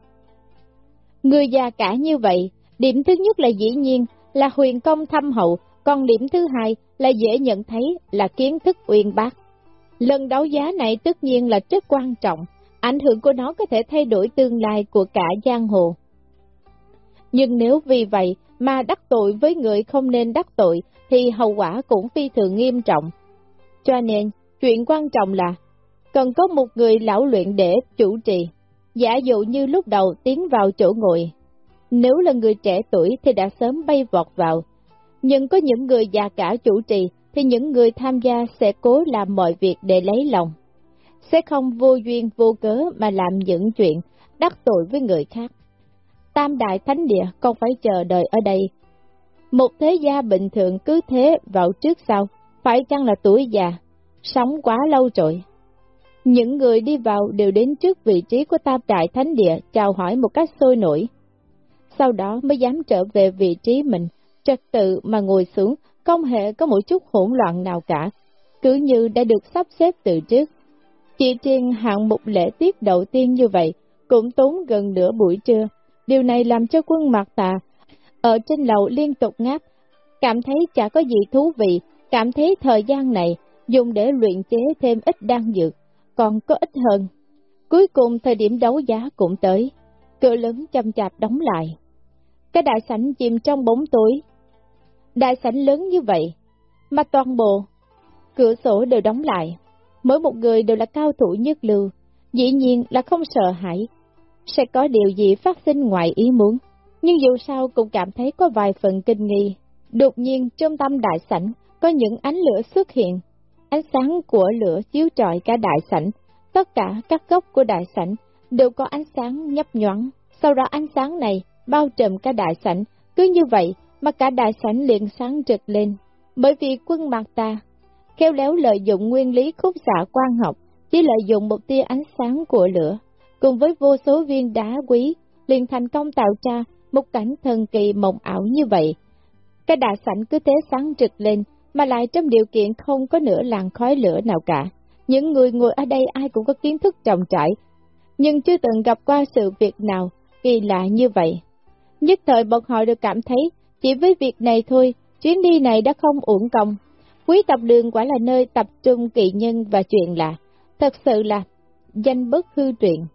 Người già cả như vậy, điểm thứ nhất là dĩ nhiên là huyền công thâm hậu, còn điểm thứ hai là dễ nhận thấy là kiến thức uyên bác. Lần đấu giá này tất nhiên là rất quan trọng, ảnh hưởng của nó có thể thay đổi tương lai của cả giang hồ. Nhưng nếu vì vậy mà đắc tội với người không nên đắc tội, thì hậu quả cũng phi thường nghiêm trọng. Cho nên, chuyện quan trọng là, cần có một người lão luyện để chủ trì, giả dụ như lúc đầu tiến vào chỗ ngồi. Nếu là người trẻ tuổi thì đã sớm bay vọt vào, Nhưng có những người già cả chủ trì, thì những người tham gia sẽ cố làm mọi việc để lấy lòng. Sẽ không vô duyên vô cớ mà làm những chuyện đắc tội với người khác. Tam đại thánh địa còn phải chờ đợi ở đây. Một thế gia bình thường cứ thế vào trước sau, phải chăng là tuổi già, sống quá lâu rồi. Những người đi vào đều đến trước vị trí của tam đại thánh địa chào hỏi một cách sôi nổi. Sau đó mới dám trở về vị trí mình, trật tự mà ngồi xuống, không hề có một chút hỗn loạn nào cả, cứ như đã được sắp xếp từ trước. Chỉ riêng hạng mục lễ tiết đầu tiên như vậy, cũng tốn gần nửa buổi trưa. Điều này làm cho quân mặt tà ở trên lầu liên tục ngáp, cảm thấy chả có gì thú vị, cảm thấy thời gian này dùng để luyện chế thêm ít đan dược, còn có ít hơn. Cuối cùng thời điểm đấu giá cũng tới, cửa lớn chăm chạp đóng lại. Cái đại sảnh chìm trong bóng tối. Đại sảnh lớn như vậy, mà toàn bộ, cửa sổ đều đóng lại. Mỗi một người đều là cao thủ nhất lưu, dĩ nhiên là không sợ hãi. Sẽ có điều gì phát sinh ngoài ý muốn, nhưng dù sao cũng cảm thấy có vài phần kinh nghi. Đột nhiên trong tâm đại sảnh có những ánh lửa xuất hiện, ánh sáng của lửa chiếu trọi cả đại sảnh, tất cả các góc của đại sảnh đều có ánh sáng nhấp nhoáng. Sau đó ánh sáng này bao trùm cả đại sảnh, cứ như vậy mà cả đại sảnh liền sáng rực lên. Bởi vì quân mạc ta, khéo léo lợi dụng nguyên lý khúc xạ quan học, chỉ lợi dụng một tia ánh sáng của lửa, cùng với vô số viên đá quý, liền thành công tạo ra một cảnh thần kỳ mộng ảo như vậy. Cái đại sảnh cứ thế sáng rực lên, mà lại trong điều kiện không có nửa làn khói lửa nào cả. Những người ngồi ở đây ai cũng có kiến thức trọng trải, nhưng chưa từng gặp qua sự việc nào kỳ lạ như vậy. Nhất thời bọn họ được cảm thấy, chỉ với việc này thôi, chuyến đi này đã không uổng công. Quý tập đường quả là nơi tập trung kỳ nhân và chuyện lạ, thật sự là danh bất hư truyện.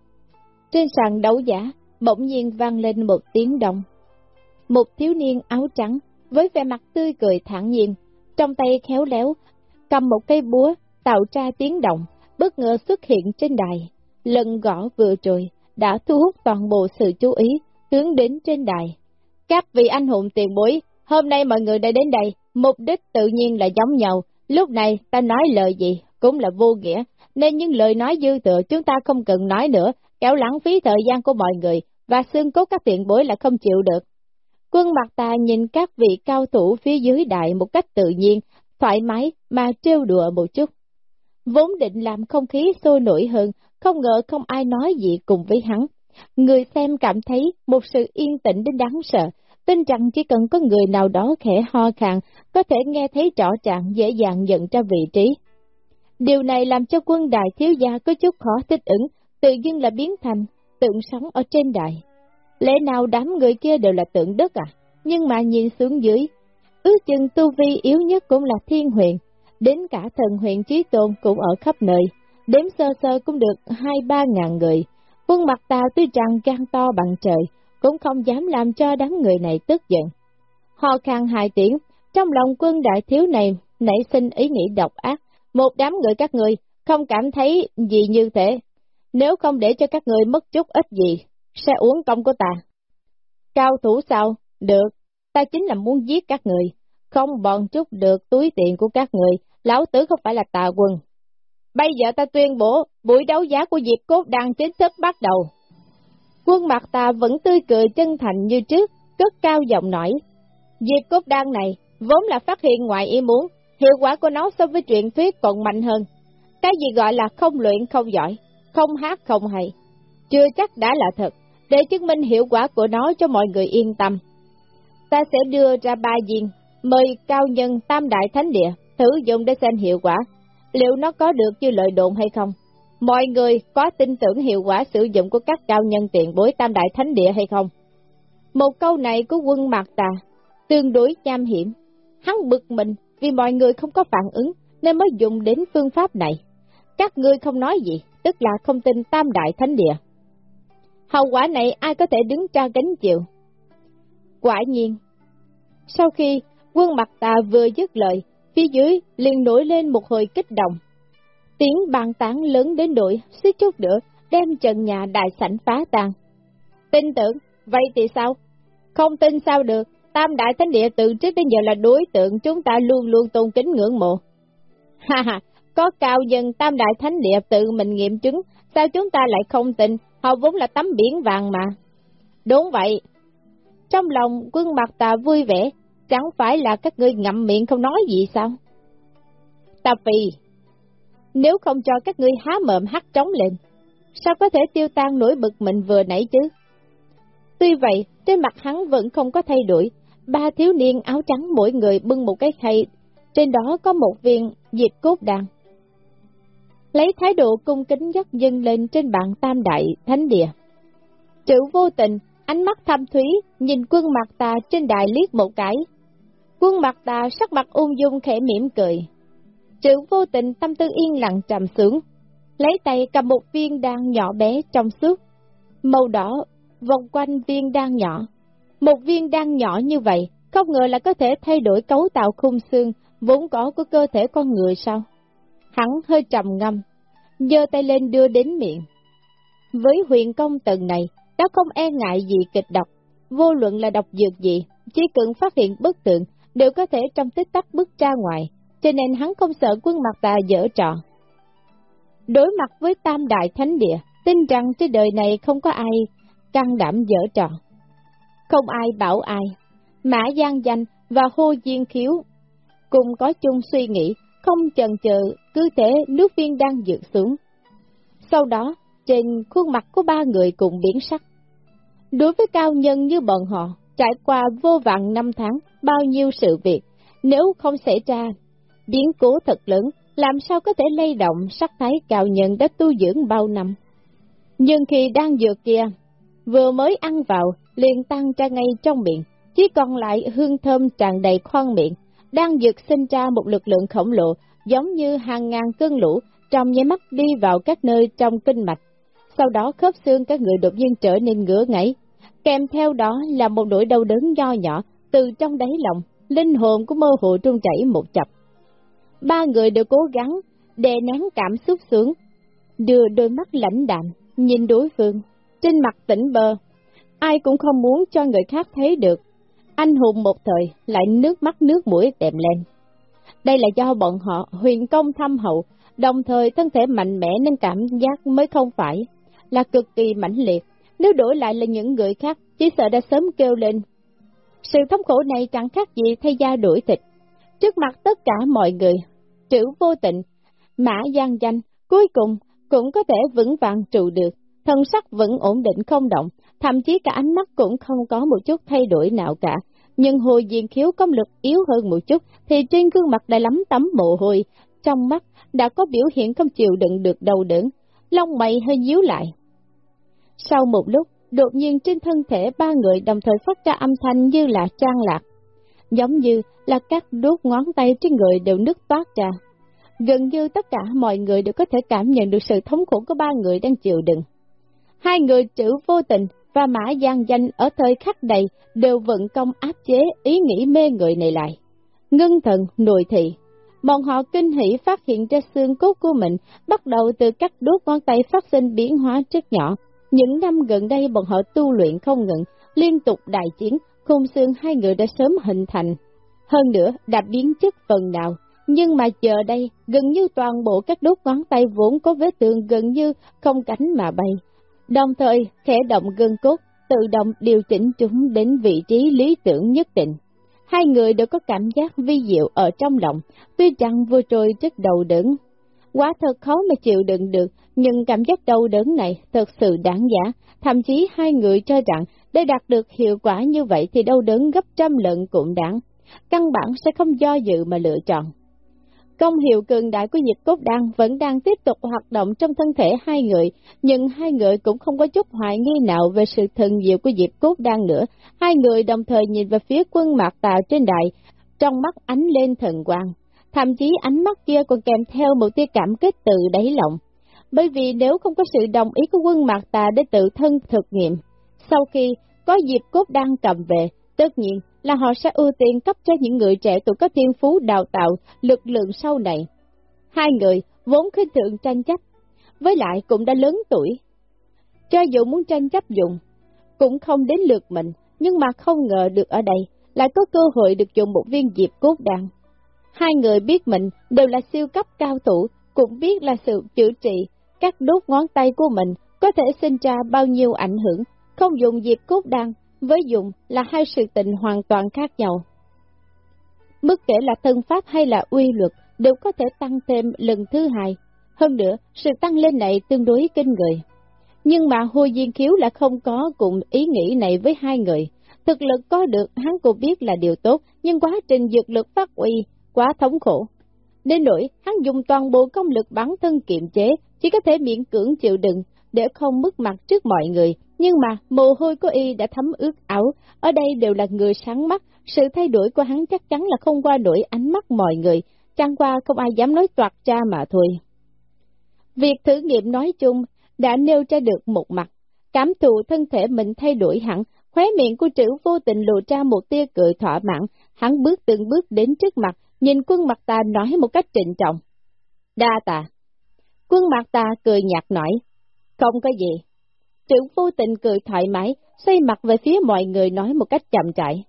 Trên sàn đấu giá, bỗng nhiên vang lên một tiếng động. Một thiếu niên áo trắng, với vẻ mặt tươi cười thản nhiên, trong tay khéo léo, cầm một cây búa, tạo ra tiếng động, bất ngờ xuất hiện trên đài. Lần gõ vừa rồi, đã thu hút toàn bộ sự chú ý, hướng đến trên đài. Các vị anh hùng tiền bối, hôm nay mọi người đã đến đây, mục đích tự nhiên là giống nhau, lúc này ta nói lời gì cũng là vô nghĩa, nên những lời nói dư thừa chúng ta không cần nói nữa, kéo lãng phí thời gian của mọi người, và xương cốt các tiền bối là không chịu được. Quân mặt ta nhìn các vị cao thủ phía dưới đại một cách tự nhiên, thoải mái mà trêu đùa một chút. Vốn định làm không khí sôi nổi hơn, không ngờ không ai nói gì cùng với hắn. Người xem cảm thấy một sự yên tĩnh đến đáng sợ, tin rằng chỉ cần có người nào đó khẽ ho khàn, có thể nghe thấy rõ ràng dễ dàng nhận ra vị trí. Điều này làm cho quân đại thiếu gia có chút khó thích ứng, tự dưng là biến thành tượng sống ở trên đài. Lẽ nào đám người kia đều là tượng đất à? Nhưng mà nhìn xuống dưới, ước chừng tu vi yếu nhất cũng là thiên huyền, đến cả thần huyền trí tôn cũng ở khắp nơi, đếm sơ sơ cũng được hai ba ngàn người. Quân mặt tà tuy rằng gan to bằng trời, cũng không dám làm cho đám người này tức giận. Ho khang hài tiếng, trong lòng quân đại thiếu này nảy sinh ý nghĩ độc ác, một đám người các người không cảm thấy gì như thế, nếu không để cho các người mất chút ít gì, sẽ uống công của ta. Cao thủ sao? Được, ta chính là muốn giết các người, không bọn chút được túi tiền của các người, lão tử không phải là tà quân. Bây giờ ta tuyên bố, buổi đấu giá của Diệp Cốt đang chính thức bắt đầu. Quân mặt ta vẫn tươi cười chân thành như trước, cất cao giọng nói. Diệp Cốt đan này vốn là phát hiện ngoài ý muốn, hiệu quả của nó so với truyện thuyết còn mạnh hơn. Cái gì gọi là không luyện không giỏi, không hát không hay, chưa chắc đã là thật, để chứng minh hiệu quả của nó cho mọi người yên tâm. Ta sẽ đưa ra ba viên, mời cao nhân tam đại thánh địa, thử dùng để xem hiệu quả, liệu nó có được như lợi đồn hay không. Mọi người có tin tưởng hiệu quả sử dụng của các cao nhân tiền bối tam đại thánh địa hay không? Một câu này của quân mạc tà, tương đối nham hiểm. Hắn bực mình vì mọi người không có phản ứng nên mới dùng đến phương pháp này. Các ngươi không nói gì, tức là không tin tam đại thánh địa. Hậu quả này ai có thể đứng ra gánh chịu? Quả nhiên, sau khi quân mặt tà vừa dứt lời, phía dưới liền nổi lên một hồi kích động. Tiếng bàn tán lớn đến đội, suýt chút nữa, đem trần nhà đại sảnh phá tan. Tin tưởng, vậy thì sao? Không tin sao được, tam đại thánh địa từ trước đến giờ là đối tượng chúng ta luôn luôn tôn kính ngưỡng mộ. Ha ha, có cao dân tam đại thánh địa tự mình nghiệm chứng, sao chúng ta lại không tin, họ vốn là tấm biển vàng mà. Đúng vậy. Trong lòng quân mặt ta vui vẻ, chẳng phải là các ngươi ngậm miệng không nói gì sao? Ta phì, nếu không cho các ngươi há mồm hắt trống lên, sao có thể tiêu tan nỗi bực mình vừa nãy chứ? Tuy vậy, trên mặt hắn vẫn không có thay đổi, ba thiếu niên áo trắng mỗi người bưng một cái khay, trên đó có một viên diệt cốt đàn. Lấy thái độ cung kính dắt dâng lên trên bàn tam đại thánh địa. Chữ vô tình, ánh mắt thâm thúy, nhìn quân mặt ta trên đài liếc một cái. Quân mặt ta sắc mặt ung dung khẽ mỉm cười. Chữ vô tình tâm tư yên lặng trầm xuống, lấy tay cầm một viên đan nhỏ bé trong suốt, màu đỏ vòng quanh viên đan nhỏ. Một viên đan nhỏ như vậy, không ngờ là có thể thay đổi cấu tạo khung xương vốn có của cơ thể con người sao? Hắn hơi trầm ngâm, giơ tay lên đưa đến miệng. Với huyền công tầng này, đã không e ngại gì kịch độc, vô luận là độc dược gì, chỉ cần phát hiện bất tượng, đều có thể trong tích tắc bước ra ngoài, cho nên hắn không sợ quân mặt tà dở trò. Đối mặt với tam đại thánh địa, tin rằng trên đời này không có ai căng đảm dở trò. Không ai bảo ai, Mã Giang Danh và Hô Diên Khiếu cùng có chung suy nghĩ, không chần chờ, cứ thế nước viên đang dược xuống. Sau đó, trên khuôn mặt của ba người cùng biến sắc. Đối với cao nhân như bọn họ, trải qua vô vàng năm tháng, bao nhiêu sự việc, nếu không xảy ra biến cố thật lớn, làm sao có thể lay động sắc thái cao nhân đã tu dưỡng bao năm. Nhưng khi đang dược kia, vừa mới ăn vào, liền tăng ra ngay trong miệng, chỉ còn lại hương thơm tràn đầy khoang miệng, đang dược sinh ra một lực lượng khổng lồ, giống như hàng ngàn cơn lũ, trong nháy mắt đi vào các nơi trong kinh mạch. Sau đó khớp xương các người đột nhiên trở nên ngửa ngẫy, kèm theo đó là một nỗi đau đớn nho nhỏ từ trong đáy lòng, linh hồn của mơ hồ trung chảy một chập. Ba người đều cố gắng đè nén cảm xúc xuống, đưa đôi mắt lãnh đạm, nhìn đối phương, trên mặt tỉnh bơ. Ai cũng không muốn cho người khác thấy được. Anh hùng một thời lại nước mắt nước mũi tèm lên. Đây là do bọn họ huyền công thâm hậu, đồng thời thân thể mạnh mẽ nên cảm giác mới không phải, là cực kỳ mãnh liệt. Nếu đổi lại là những người khác, chỉ sợ đã sớm kêu lên. Sự thống khổ này chẳng khác gì thay da đuổi thịt. Trước mặt tất cả mọi người, trữ vô tịnh, mã gian danh, cuối cùng cũng có thể vững vàng trụ được, thân sắc vẫn ổn định không động, thậm chí cả ánh mắt cũng không có một chút thay đổi nào cả. Nhưng hồi diện khiếu công lực yếu hơn một chút, thì trên gương mặt đã lắm tấm mồ hôi, trong mắt đã có biểu hiện không chịu đựng được đầu đớn, lông mày hơi nhíu lại. Sau một lúc, đột nhiên trên thân thể ba người đồng thời phát ra âm thanh như là trang lạc, giống như là các đốt ngón tay trên người đều nứt toát ra. Gần như tất cả mọi người đều có thể cảm nhận được sự thống khổ của ba người đang chịu đựng. Hai người chữ vô tình và mã gian danh ở thời khắc này đều vận công áp chế ý nghĩ mê người này lại. Ngân thần, nội thị, bọn họ kinh hỉ phát hiện ra xương cốt của mình, bắt đầu từ các đốt ngón tay phát sinh biến hóa rất nhỏ. Những năm gần đây bọn họ tu luyện không ngừng, liên tục đại chiến, khung xương hai người đã sớm hình thành. Hơn nữa, đã biến chất phần nào, nhưng mà giờ đây, gần như toàn bộ các đốt ngón tay vốn có vết thương gần như không cánh mà bay. Đồng thời, khẽ động gân cốt, tự động điều chỉnh chúng đến vị trí lý tưởng nhất định. Hai người đều có cảm giác vi diệu ở trong lòng, tuy rằng vừa trôi rất đầu đớn. Quá thật khó mà chịu đựng được, nhưng cảm giác đau đớn này thật sự đáng giá, thậm chí hai người cho rằng để đạt được hiệu quả như vậy thì đau đớn gấp trăm lần cũng đáng, căn bản sẽ không do dự mà lựa chọn. Công hiệu cường đại của dịch cốt đan vẫn đang tiếp tục hoạt động trong thân thể hai người, nhưng hai người cũng không có chút hoài nghi nào về sự thần diệu của dịch cốt đan nữa. Hai người đồng thời nhìn về phía quân mạc tà trên đài, trong mắt ánh lên thần quang. Thậm chí ánh mắt kia còn kèm theo một tia cảm kết từ đáy lòng. Bởi vì nếu không có sự đồng ý của quân mạc tà để tự thân thực nghiệm, sau khi có dịp cốt đan cầm về, tất nhiên là họ sẽ ưu tiên cấp cho những người trẻ tuổi có thiên phú đào tạo lực lượng sau này. Hai người vốn khinh thường tranh chấp, với lại cũng đã lớn tuổi. Cho dù muốn tranh chấp dùng, cũng không đến lượt mình, nhưng mà không ngờ được ở đây lại có cơ hội được dùng một viên diệp cốt đan. Hai người biết mình đều là siêu cấp cao thủ, cũng biết là sự chữa trị, các đốt ngón tay của mình có thể sinh ra bao nhiêu ảnh hưởng, không dùng diệp cốt đan, với dùng là hai sự tình hoàn toàn khác nhau. Bất kể là thân pháp hay là uy luật, đều có thể tăng thêm lần thứ hai. Hơn nữa, sự tăng lên này tương đối kinh người. Nhưng mà Hồ Diên Khiếu là không có cùng ý nghĩ này với hai người. Thực lực có được, hắn cũng biết là điều tốt, nhưng quá trình dược lực phát uy, quá thống khổ. Đến nỗi, hắn dùng toàn bộ công lực bản thân kiềm chế, chỉ có thể miễn cưỡng chịu đựng, để không mất mặt trước mọi người. Nhưng mà, mồ hôi của y đã thấm ướt áo, ở đây đều là người sáng mắt, sự thay đổi của hắn chắc chắn là không qua nổi ánh mắt mọi người, chẳng qua không ai dám nói toạt ra mà thôi. Việc thử nghiệm nói chung đã nêu ra được một mặt, cảm thụ thân thể mình thay đổi hẳn, khóe miệng của trữ vô tình lộ ra một tia cười thỏa mãn, hắn bước từng bước đến trước mặt, nhìn quân mặt ta nói một cách trịnh trọng. Đa tà. Quân mặt ta cười nhạt nói, không có gì. Trữ vô tình cười thoải mái, xoay mặt về phía mọi người nói một cách chậm chại.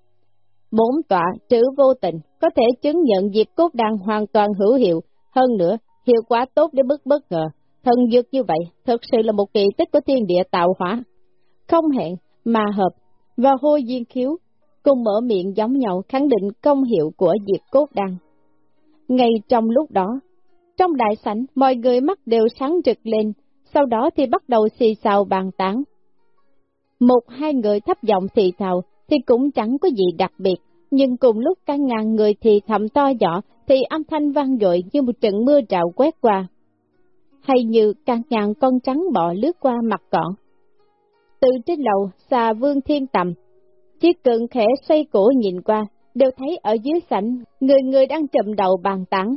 Bốn tọa trữ vô tình có thể chứng nhận việc cốt đang hoàn toàn hữu hiệu, hơn nữa, hiệu quả tốt đến mức bất ngờ. Thần dược như vậy, thật sự là một kỳ tích của thiên địa tạo hóa. Không hẹn, mà hợp, và hôi duyên khiếu, cùng mở miệng giống nhau khẳng định công hiệu của diệt cốt đăng. Ngay trong lúc đó, trong đại sảnh, mọi người mắt đều sáng rực lên, sau đó thì bắt đầu xì xào bàn tán. Một hai người thấp giọng thì thào, thì cũng chẳng có gì đặc biệt, nhưng cùng lúc cả ngàn người thì thầm to nhỏ, thì âm thanh vang dội như một trận mưa rào quét qua. Hay như càng ngàn con trắng bọ lướt qua mặt cỏ. Từ trên lầu, xà vương thiên tầm, chỉ cần khẽ xoay cổ nhìn qua, đều thấy ở dưới sảnh, người người đang trầm đầu bàn tán.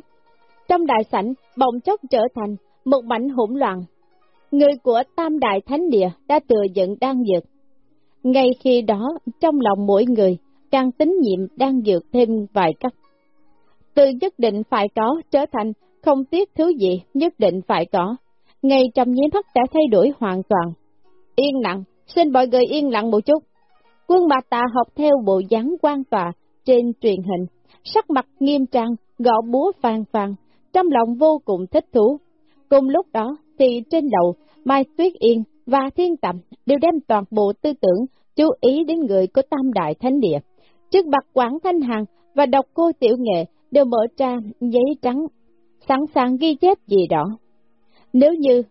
Trong đại sảnh, bỗng chốc trở thành một mảnh hỗn loạn. Người của Tam Đại Thánh Địa đã thừa nhận đang dược. Ngay khi đó, trong lòng mỗi người, càng tín nhiệm đang dược thêm vài cách. Từ nhất định phải có, trở thành không tiếc thứ gì, nhất định phải có. Ngay trong nháy mắt đã thay đổi hoàn toàn. Yên lặng, xin mọi người yên lặng một chút. Quân bà ta học theo bộ dáng quan tòa trên truyền hình, sắc mặt nghiêm trang, gõ búa phàn phàn, trong lòng vô cùng thích thú. Cùng lúc đó thì trên đầu, Mai Tuyết Yên và Thiên Tầm đều đem toàn bộ tư tưởng chú ý đến người của Tam Đại Thánh Địa. Trước mặt Quảng Thanh Hằng và độc cô Tiểu Nghệ đều mở ra giấy trắng, sẵn sàng ghi chép gì đó. Nếu như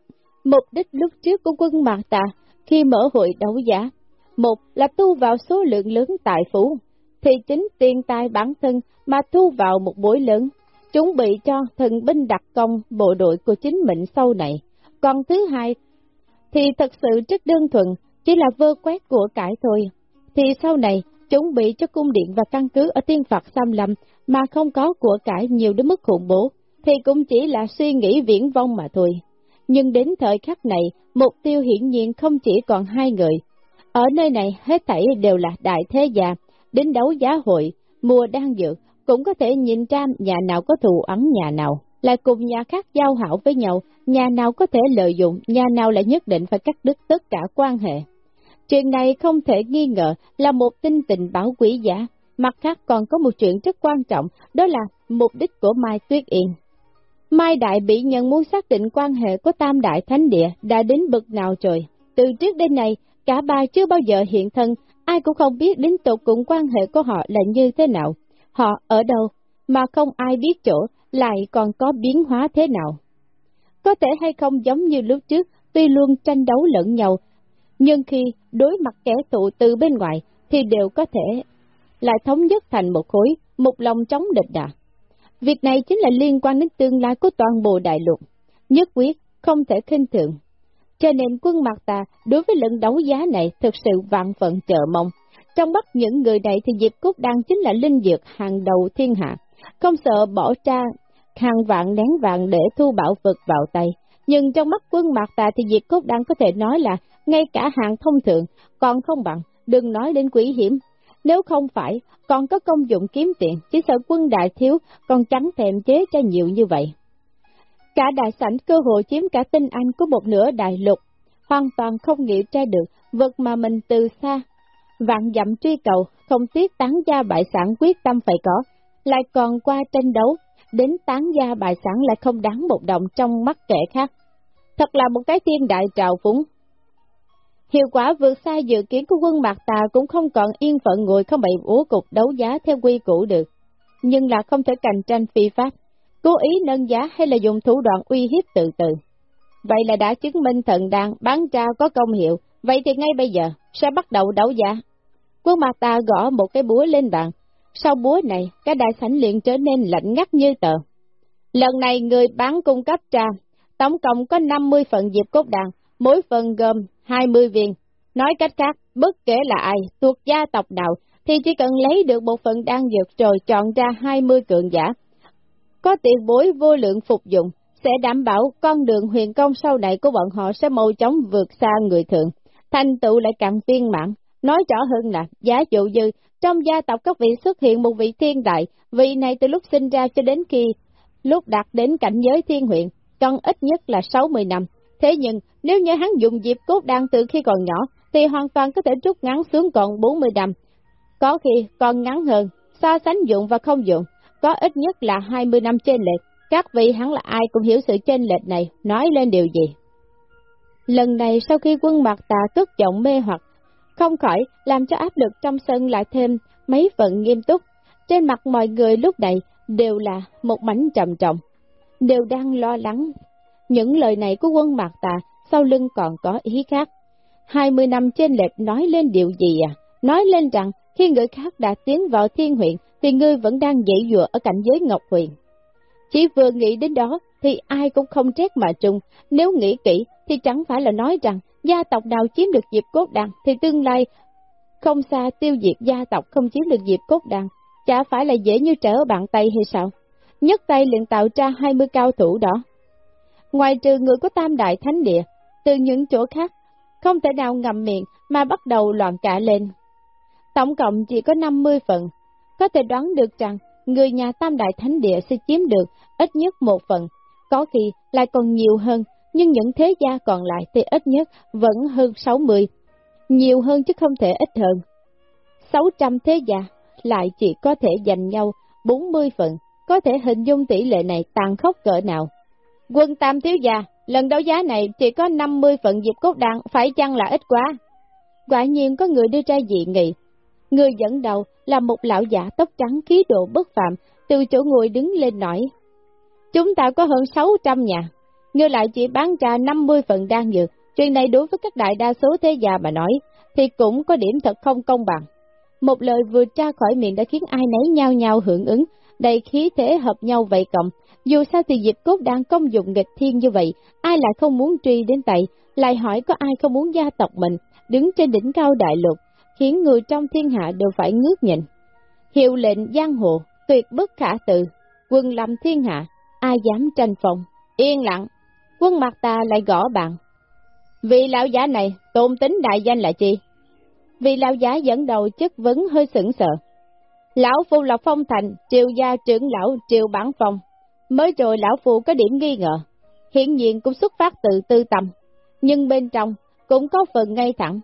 mục đích lúc trước của quân Mạc Tà khi mở hội đấu giá, một là tu vào số lượng lớn tài phú, thì chính tiền tài bản thân mà thu vào một buổi lớn, chuẩn bị cho thần binh đặc công bộ đội của chính mình sau này. Còn thứ hai, thì thật sự rất đơn thuần, chỉ là vơ quét của cải thôi. Thì sau này, chuẩn bị cho cung điện và căn cứ ở tiên Phật xâm lầm mà không có của cải nhiều đến mức khủng bố, thì cũng chỉ là suy nghĩ viễn vong mà thôi. Nhưng đến thời khắc này, mục tiêu hiển nhiên không chỉ còn hai người. Ở nơi này hết thảy đều là đại thế gia, đến đấu giá hội, mùa đang dược, cũng có thể nhìn ra nhà nào có thù ấn nhà nào, lại cùng nhà khác giao hảo với nhau, nhà nào có thể lợi dụng, nhà nào lại nhất định phải cắt đứt tất cả quan hệ. Chuyện này không thể nghi ngờ là một tinh tình bảo quý giả, mặt khác còn có một chuyện rất quan trọng, đó là mục đích của Mai Tuyết Yên. Mai Đại bị nhận muốn xác định quan hệ của Tam Đại Thánh Địa đã đến bực nào rồi. Từ trước đến nay, cả ba chưa bao giờ hiện thân, ai cũng không biết đến tục cùng quan hệ của họ là như thế nào. Họ ở đâu, mà không ai biết chỗ, lại còn có biến hóa thế nào. Có thể hay không giống như lúc trước, tuy luôn tranh đấu lẫn nhau, nhưng khi đối mặt kẻ tụ từ bên ngoài thì đều có thể lại thống nhất thành một khối, một lòng chống địch đà. Việc này chính là liên quan đến tương lai của toàn bộ đại lục, nhất quyết không thể khinh thường. Cho nên quân mặt ta đối với lần đấu giá này thực sự vạn phận chờ mong. Trong mắt những người này thì Diệp Cúc đang chính là linh dược hàng đầu thiên hạ, không sợ bỏ ra hàng vạn nén vàng để thu bảo vật vào tay. Nhưng trong mắt quân mạc ta thì Diệp Cốt đang có thể nói là ngay cả hàng thông thường còn không bằng, đừng nói đến quỷ hiểm. Nếu không phải, còn có công dụng kiếm tiền, chỉ sợ quân đại thiếu còn tránh thèm chế cho nhiều như vậy. Cả đại sảnh cơ hội chiếm cả tinh anh của một nửa đại lục, hoàn toàn không nghĩ ra được vật mà mình từ xa. Vạn dặm truy cầu, không tiếc tán gia bại sản quyết tâm phải có, lại còn qua tranh đấu, đến tán gia bại sản lại không đáng một đồng trong mắt kẻ khác. Thật là một cái thiên đại trào phúng. Hiệu quả vượt xa dự kiến của quân Mạc Tà cũng không còn yên phận ngồi không bị bố cục đấu giá theo quy củ được. Nhưng là không thể cạnh tranh phi pháp, cố ý nâng giá hay là dùng thủ đoạn uy hiếp từ từ. Vậy là đã chứng minh thần đàn bán trao có công hiệu, vậy thì ngay bây giờ sẽ bắt đầu đấu giá. Quân Mạc Tà gõ một cái búa lên bàn, sau búa này, cái đại sảnh liền trở nên lạnh ngắt như tờ. Lần này người bán cung cấp trà, tổng cộng có 50 phần diệp cốt đàn, mỗi phần gồm 20 viên. Nói cách khác, bất kể là ai, thuộc gia tộc nào, thì chỉ cần lấy được một phần đan dược rồi chọn ra 20 cường giả. Có tiền bối vô lượng phục dụng, sẽ đảm bảo con đường huyền công sau này của bọn họ sẽ mau chóng vượt xa người thường, thành tựu lại càng viên mãn. Nói rõ hơn là, giá dụ dư, trong gia tộc các vị xuất hiện một vị thiên đại, vị này từ lúc sinh ra cho đến khi lúc đạt đến cảnh giới thiên huyện, cần ít nhất là 60 năm. Thế nhưng, nếu như hắn dùng dịp cốt đan từ khi còn nhỏ, thì hoàn toàn có thể rút ngắn xuống còn 40 năm. Có khi còn ngắn hơn, so sánh dụng và không dụng, có ít nhất là 20 năm trên lệch. Các vị hắn là ai cũng hiểu sự chênh lệch này, nói lên điều gì. Lần này sau khi quân mặt tà cất giọng mê hoặc, không khỏi làm cho áp lực trong sân lại thêm mấy phần nghiêm túc. Trên mặt mọi người lúc này đều là một mảnh trầm trọng, đều đang lo lắng. Những lời này của quân mạc tà sau lưng còn có ý khác. Hai mươi năm trên lệch nói lên điều gì à? Nói lên rằng khi người khác đã tiến vào thiên huyện thì ngươi vẫn đang dãy dụa ở cảnh giới ngọc huyền. Chỉ vừa nghĩ đến đó thì ai cũng không trét mà chung nếu nghĩ kỹ thì chẳng phải là nói rằng gia tộc nào chiếm được dịp cốt đàn thì tương lai không xa tiêu diệt gia tộc không chiếm được dịp cốt đàn, chả phải là dễ như trở bàn tay hay sao? Nhất tay liền tạo ra 20 cao thủ đó. Ngoài trừ người có tam đại thánh địa, từ những chỗ khác, không thể nào ngầm miệng mà bắt đầu loạn cả lên. Tổng cộng chỉ có 50 phần, có thể đoán được rằng người nhà tam đại thánh địa sẽ chiếm được ít nhất một phần, có khi lại còn nhiều hơn, nhưng những thế gia còn lại thì ít nhất vẫn hơn 60, nhiều hơn chứ không thể ít hơn. 600 thế gia lại chỉ có thể giành nhau 40 phần, có thể hình dung tỷ lệ này tàn khốc cỡ nào. Quân Tam Thiếu Gia, lần đấu giá này chỉ có 50 phần dịp cốt đạn, phải chăng là ít quá? Quả nhiên có người đưa ra dị nghị. Người dẫn đầu là một lão giả tóc trắng khí độ bất phạm, từ chỗ ngồi đứng lên nói. Chúng ta có hơn 600 nhà, ngươi lại chỉ bán ra 50 phần đan dược, chuyện này đối với các đại đa số thế gia mà nói, thì cũng có điểm thật không công bằng. Một lời vừa tra khỏi miệng đã khiến ai nấy nhao nhao hưởng ứng, đầy khí thế hợp nhau vậy cộng. Dù sao thì dịp cốt đang công dụng nghịch thiên như vậy, ai lại không muốn truy đến tay, lại hỏi có ai không muốn gia tộc mình, đứng trên đỉnh cao đại lục, khiến người trong thiên hạ đều phải ngước nhìn. Hiệu lệnh giang hồ, tuyệt bất khả tự, quân lâm thiên hạ, ai dám tranh phòng, yên lặng, quân mặt ta lại gõ bàn. Vị lão giả này, tôn tính đại danh là chi? Vị lão giả dẫn đầu chất vấn hơi sững sợ. Lão Phu là Phong Thành, triều gia trưởng lão triều bản phong. Mới rồi lão Phu có điểm nghi ngờ. Hiện nhiên cũng xuất phát từ tư tâm. Nhưng bên trong cũng có phần ngay thẳng.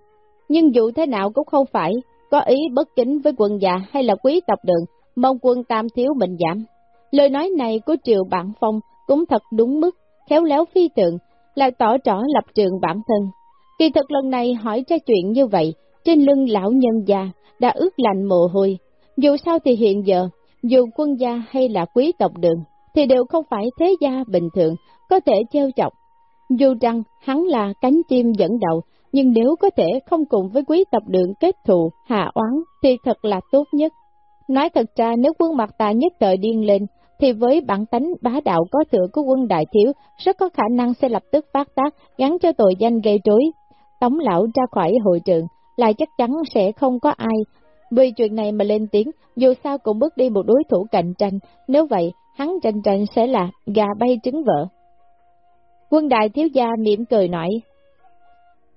Nhưng dù thế nào cũng không phải có ý bất kính với quân già hay là quý tộc đường, mong quân tam thiếu bình giảm. Lời nói này của triều bản phong cũng thật đúng mức, khéo léo phi tượng, lại tỏ rõ lập trường bản thân. Kỳ thực lần này hỏi ra chuyện như vậy, trên lưng lão nhân già đã ướt lạnh mồ hôi. Dù sao thì hiện giờ, dù quân gia hay là quý tộc đường, thì đều không phải thế gia bình thường, có thể treo chọc. Dù rằng hắn là cánh chim dẫn đầu, nhưng nếu có thể không cùng với quý tộc đường kết thù, hạ oán, thì thật là tốt nhất. Nói thật ra nếu quân mặt ta nhất thời điên lên, thì với bản tánh bá đạo có thừa của quân đại thiếu, rất có khả năng sẽ lập tức phát tác, gắn cho tội danh gây rối. Tống lão ra khỏi hội trường, lại chắc chắn sẽ không có ai. Vì chuyện này mà lên tiếng, dù sao cũng bước đi một đối thủ cạnh tranh, nếu vậy, hắn tranh tranh sẽ là gà bay trứng vỡ. Quân đại thiếu gia mỉm cười nói,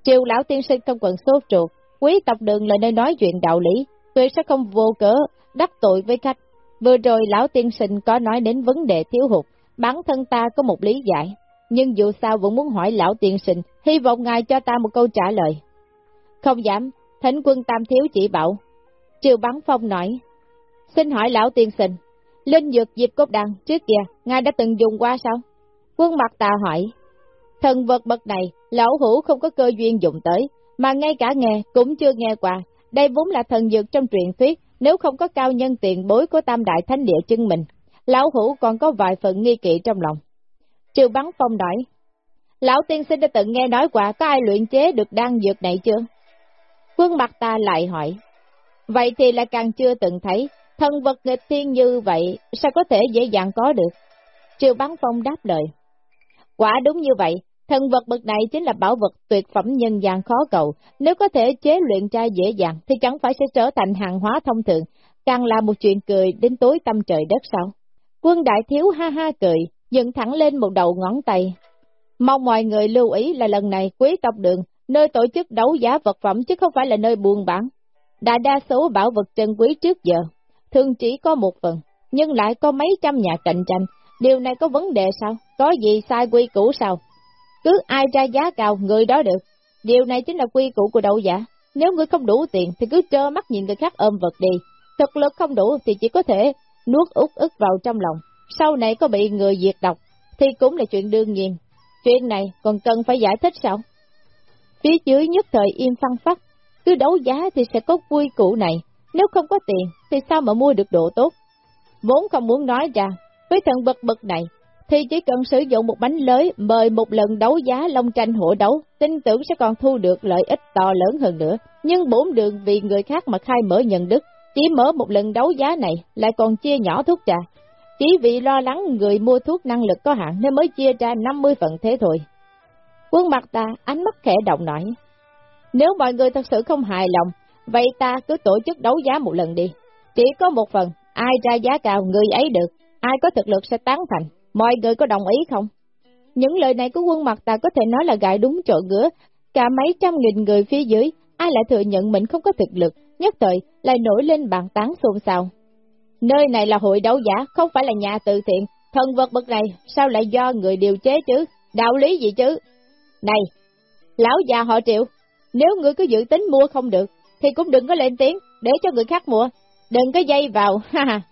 Triều lão tiên sinh không quận sốt ruột, quý tộc đường là nơi nói chuyện đạo lý, tôi sẽ không vô cớ, đắc tội với khách. Vừa rồi lão tiên sinh có nói đến vấn đề thiếu hụt, bản thân ta có một lý giải, nhưng dù sao vẫn muốn hỏi lão tiên sinh, hy vọng ngài cho ta một câu trả lời. Không dám, thánh quân tam thiếu chỉ bảo. Triều Bắn Phong nói, xin hỏi lão tiên sinh, linh dược diệp cốt đăng trước kia, ngài đã từng dùng qua sao? Quân mặt ta hỏi, thần vật bậc này, lão hữu không có cơ duyên dùng tới, mà ngay cả nghe cũng chưa nghe qua, đây vốn là thần dược trong truyền thuyết, nếu không có cao nhân tiền bối của tam đại thánh địa chân mình, lão hữu còn có vài phần nghi kỵ trong lòng. Triều Bắn Phong nói, lão tiên sinh đã từng nghe nói qua có ai luyện chế được đan dược này chưa? Quân mặt ta lại hỏi, vậy thì là càng chưa từng thấy, thần vật nghịch thiên như vậy, sao có thể dễ dàng có được? Triều Bắn Phong đáp lời, quả đúng như vậy, thần vật bậc này chính là bảo vật tuyệt phẩm nhân gian khó cầu, nếu có thể chế luyện ra dễ dàng thì chẳng phải sẽ trở thành hàng hóa thông thường, càng là một chuyện cười đến tối tâm trời đất sao? Quân đại thiếu ha ha cười, dựng thẳng lên một đầu ngón tay. Mong mọi người lưu ý là lần này quý tộc đường, nơi tổ chức đấu giá vật phẩm chứ không phải là nơi buôn bán. Đại đa số bảo vật trân quý trước giờ, thường chỉ có một phần, nhưng lại có mấy trăm nhà cạnh tranh. Điều này có vấn đề sao? Có gì sai quy củ sao? Cứ ai ra giá cao, người đó được. Điều này chính là quy củ của đấu giá. Nếu người không đủ tiền thì cứ trơ mắt nhìn người khác ôm vật đi. Thực lực không đủ thì chỉ có thể nuốt út ức vào trong lòng. Sau này có bị người diệt độc thì cũng là chuyện đương nhiên. Chuyện này còn cần phải giải thích sao? Phía dưới nhất thời im phăng phát, cứ đấu giá thì sẽ có quy củ này, nếu không có tiền thì sao mà mua được độ tốt? Vốn không muốn nói ra, với thần bực bực này, thì chỉ cần sử dụng một bánh lới mời một lần đấu giá long tranh hộ đấu, tin tưởng sẽ còn thu được lợi ích to lớn hơn nữa. Nhưng bốn đường vì người khác mà khai mở nhận đức, chỉ mở một lần đấu giá này lại còn chia nhỏ thuốc trà. Chỉ vì lo lắng người mua thuốc năng lực có hạn nên mới chia ra 50 phần thế thôi. Quân mặt ta ánh mắt khẽ động nói. Nếu mọi người thật sự không hài lòng, vậy ta cứ tổ chức đấu giá một lần đi. Chỉ có một phần, ai ra giá cao người ấy được, ai có thực lực sẽ tán thành, mọi người có đồng ý không? Những lời này của quân mặt ta có thể nói là gại đúng chỗ ngứa, cả mấy trăm nghìn người phía dưới, ai lại thừa nhận mình không có thực lực, nhất thời lại nổi lên bàn tán xôn xao. Nơi này là hội đấu giả, không phải là nhà từ thiện, thần vật bậc này sao lại do người điều chế chứ, đạo lý gì chứ? Này, lão già họ triệu, nếu ngươi cứ dự tính mua không được, thì cũng đừng có lên tiếng, để cho người khác mua, đừng có dây vào, ha ha.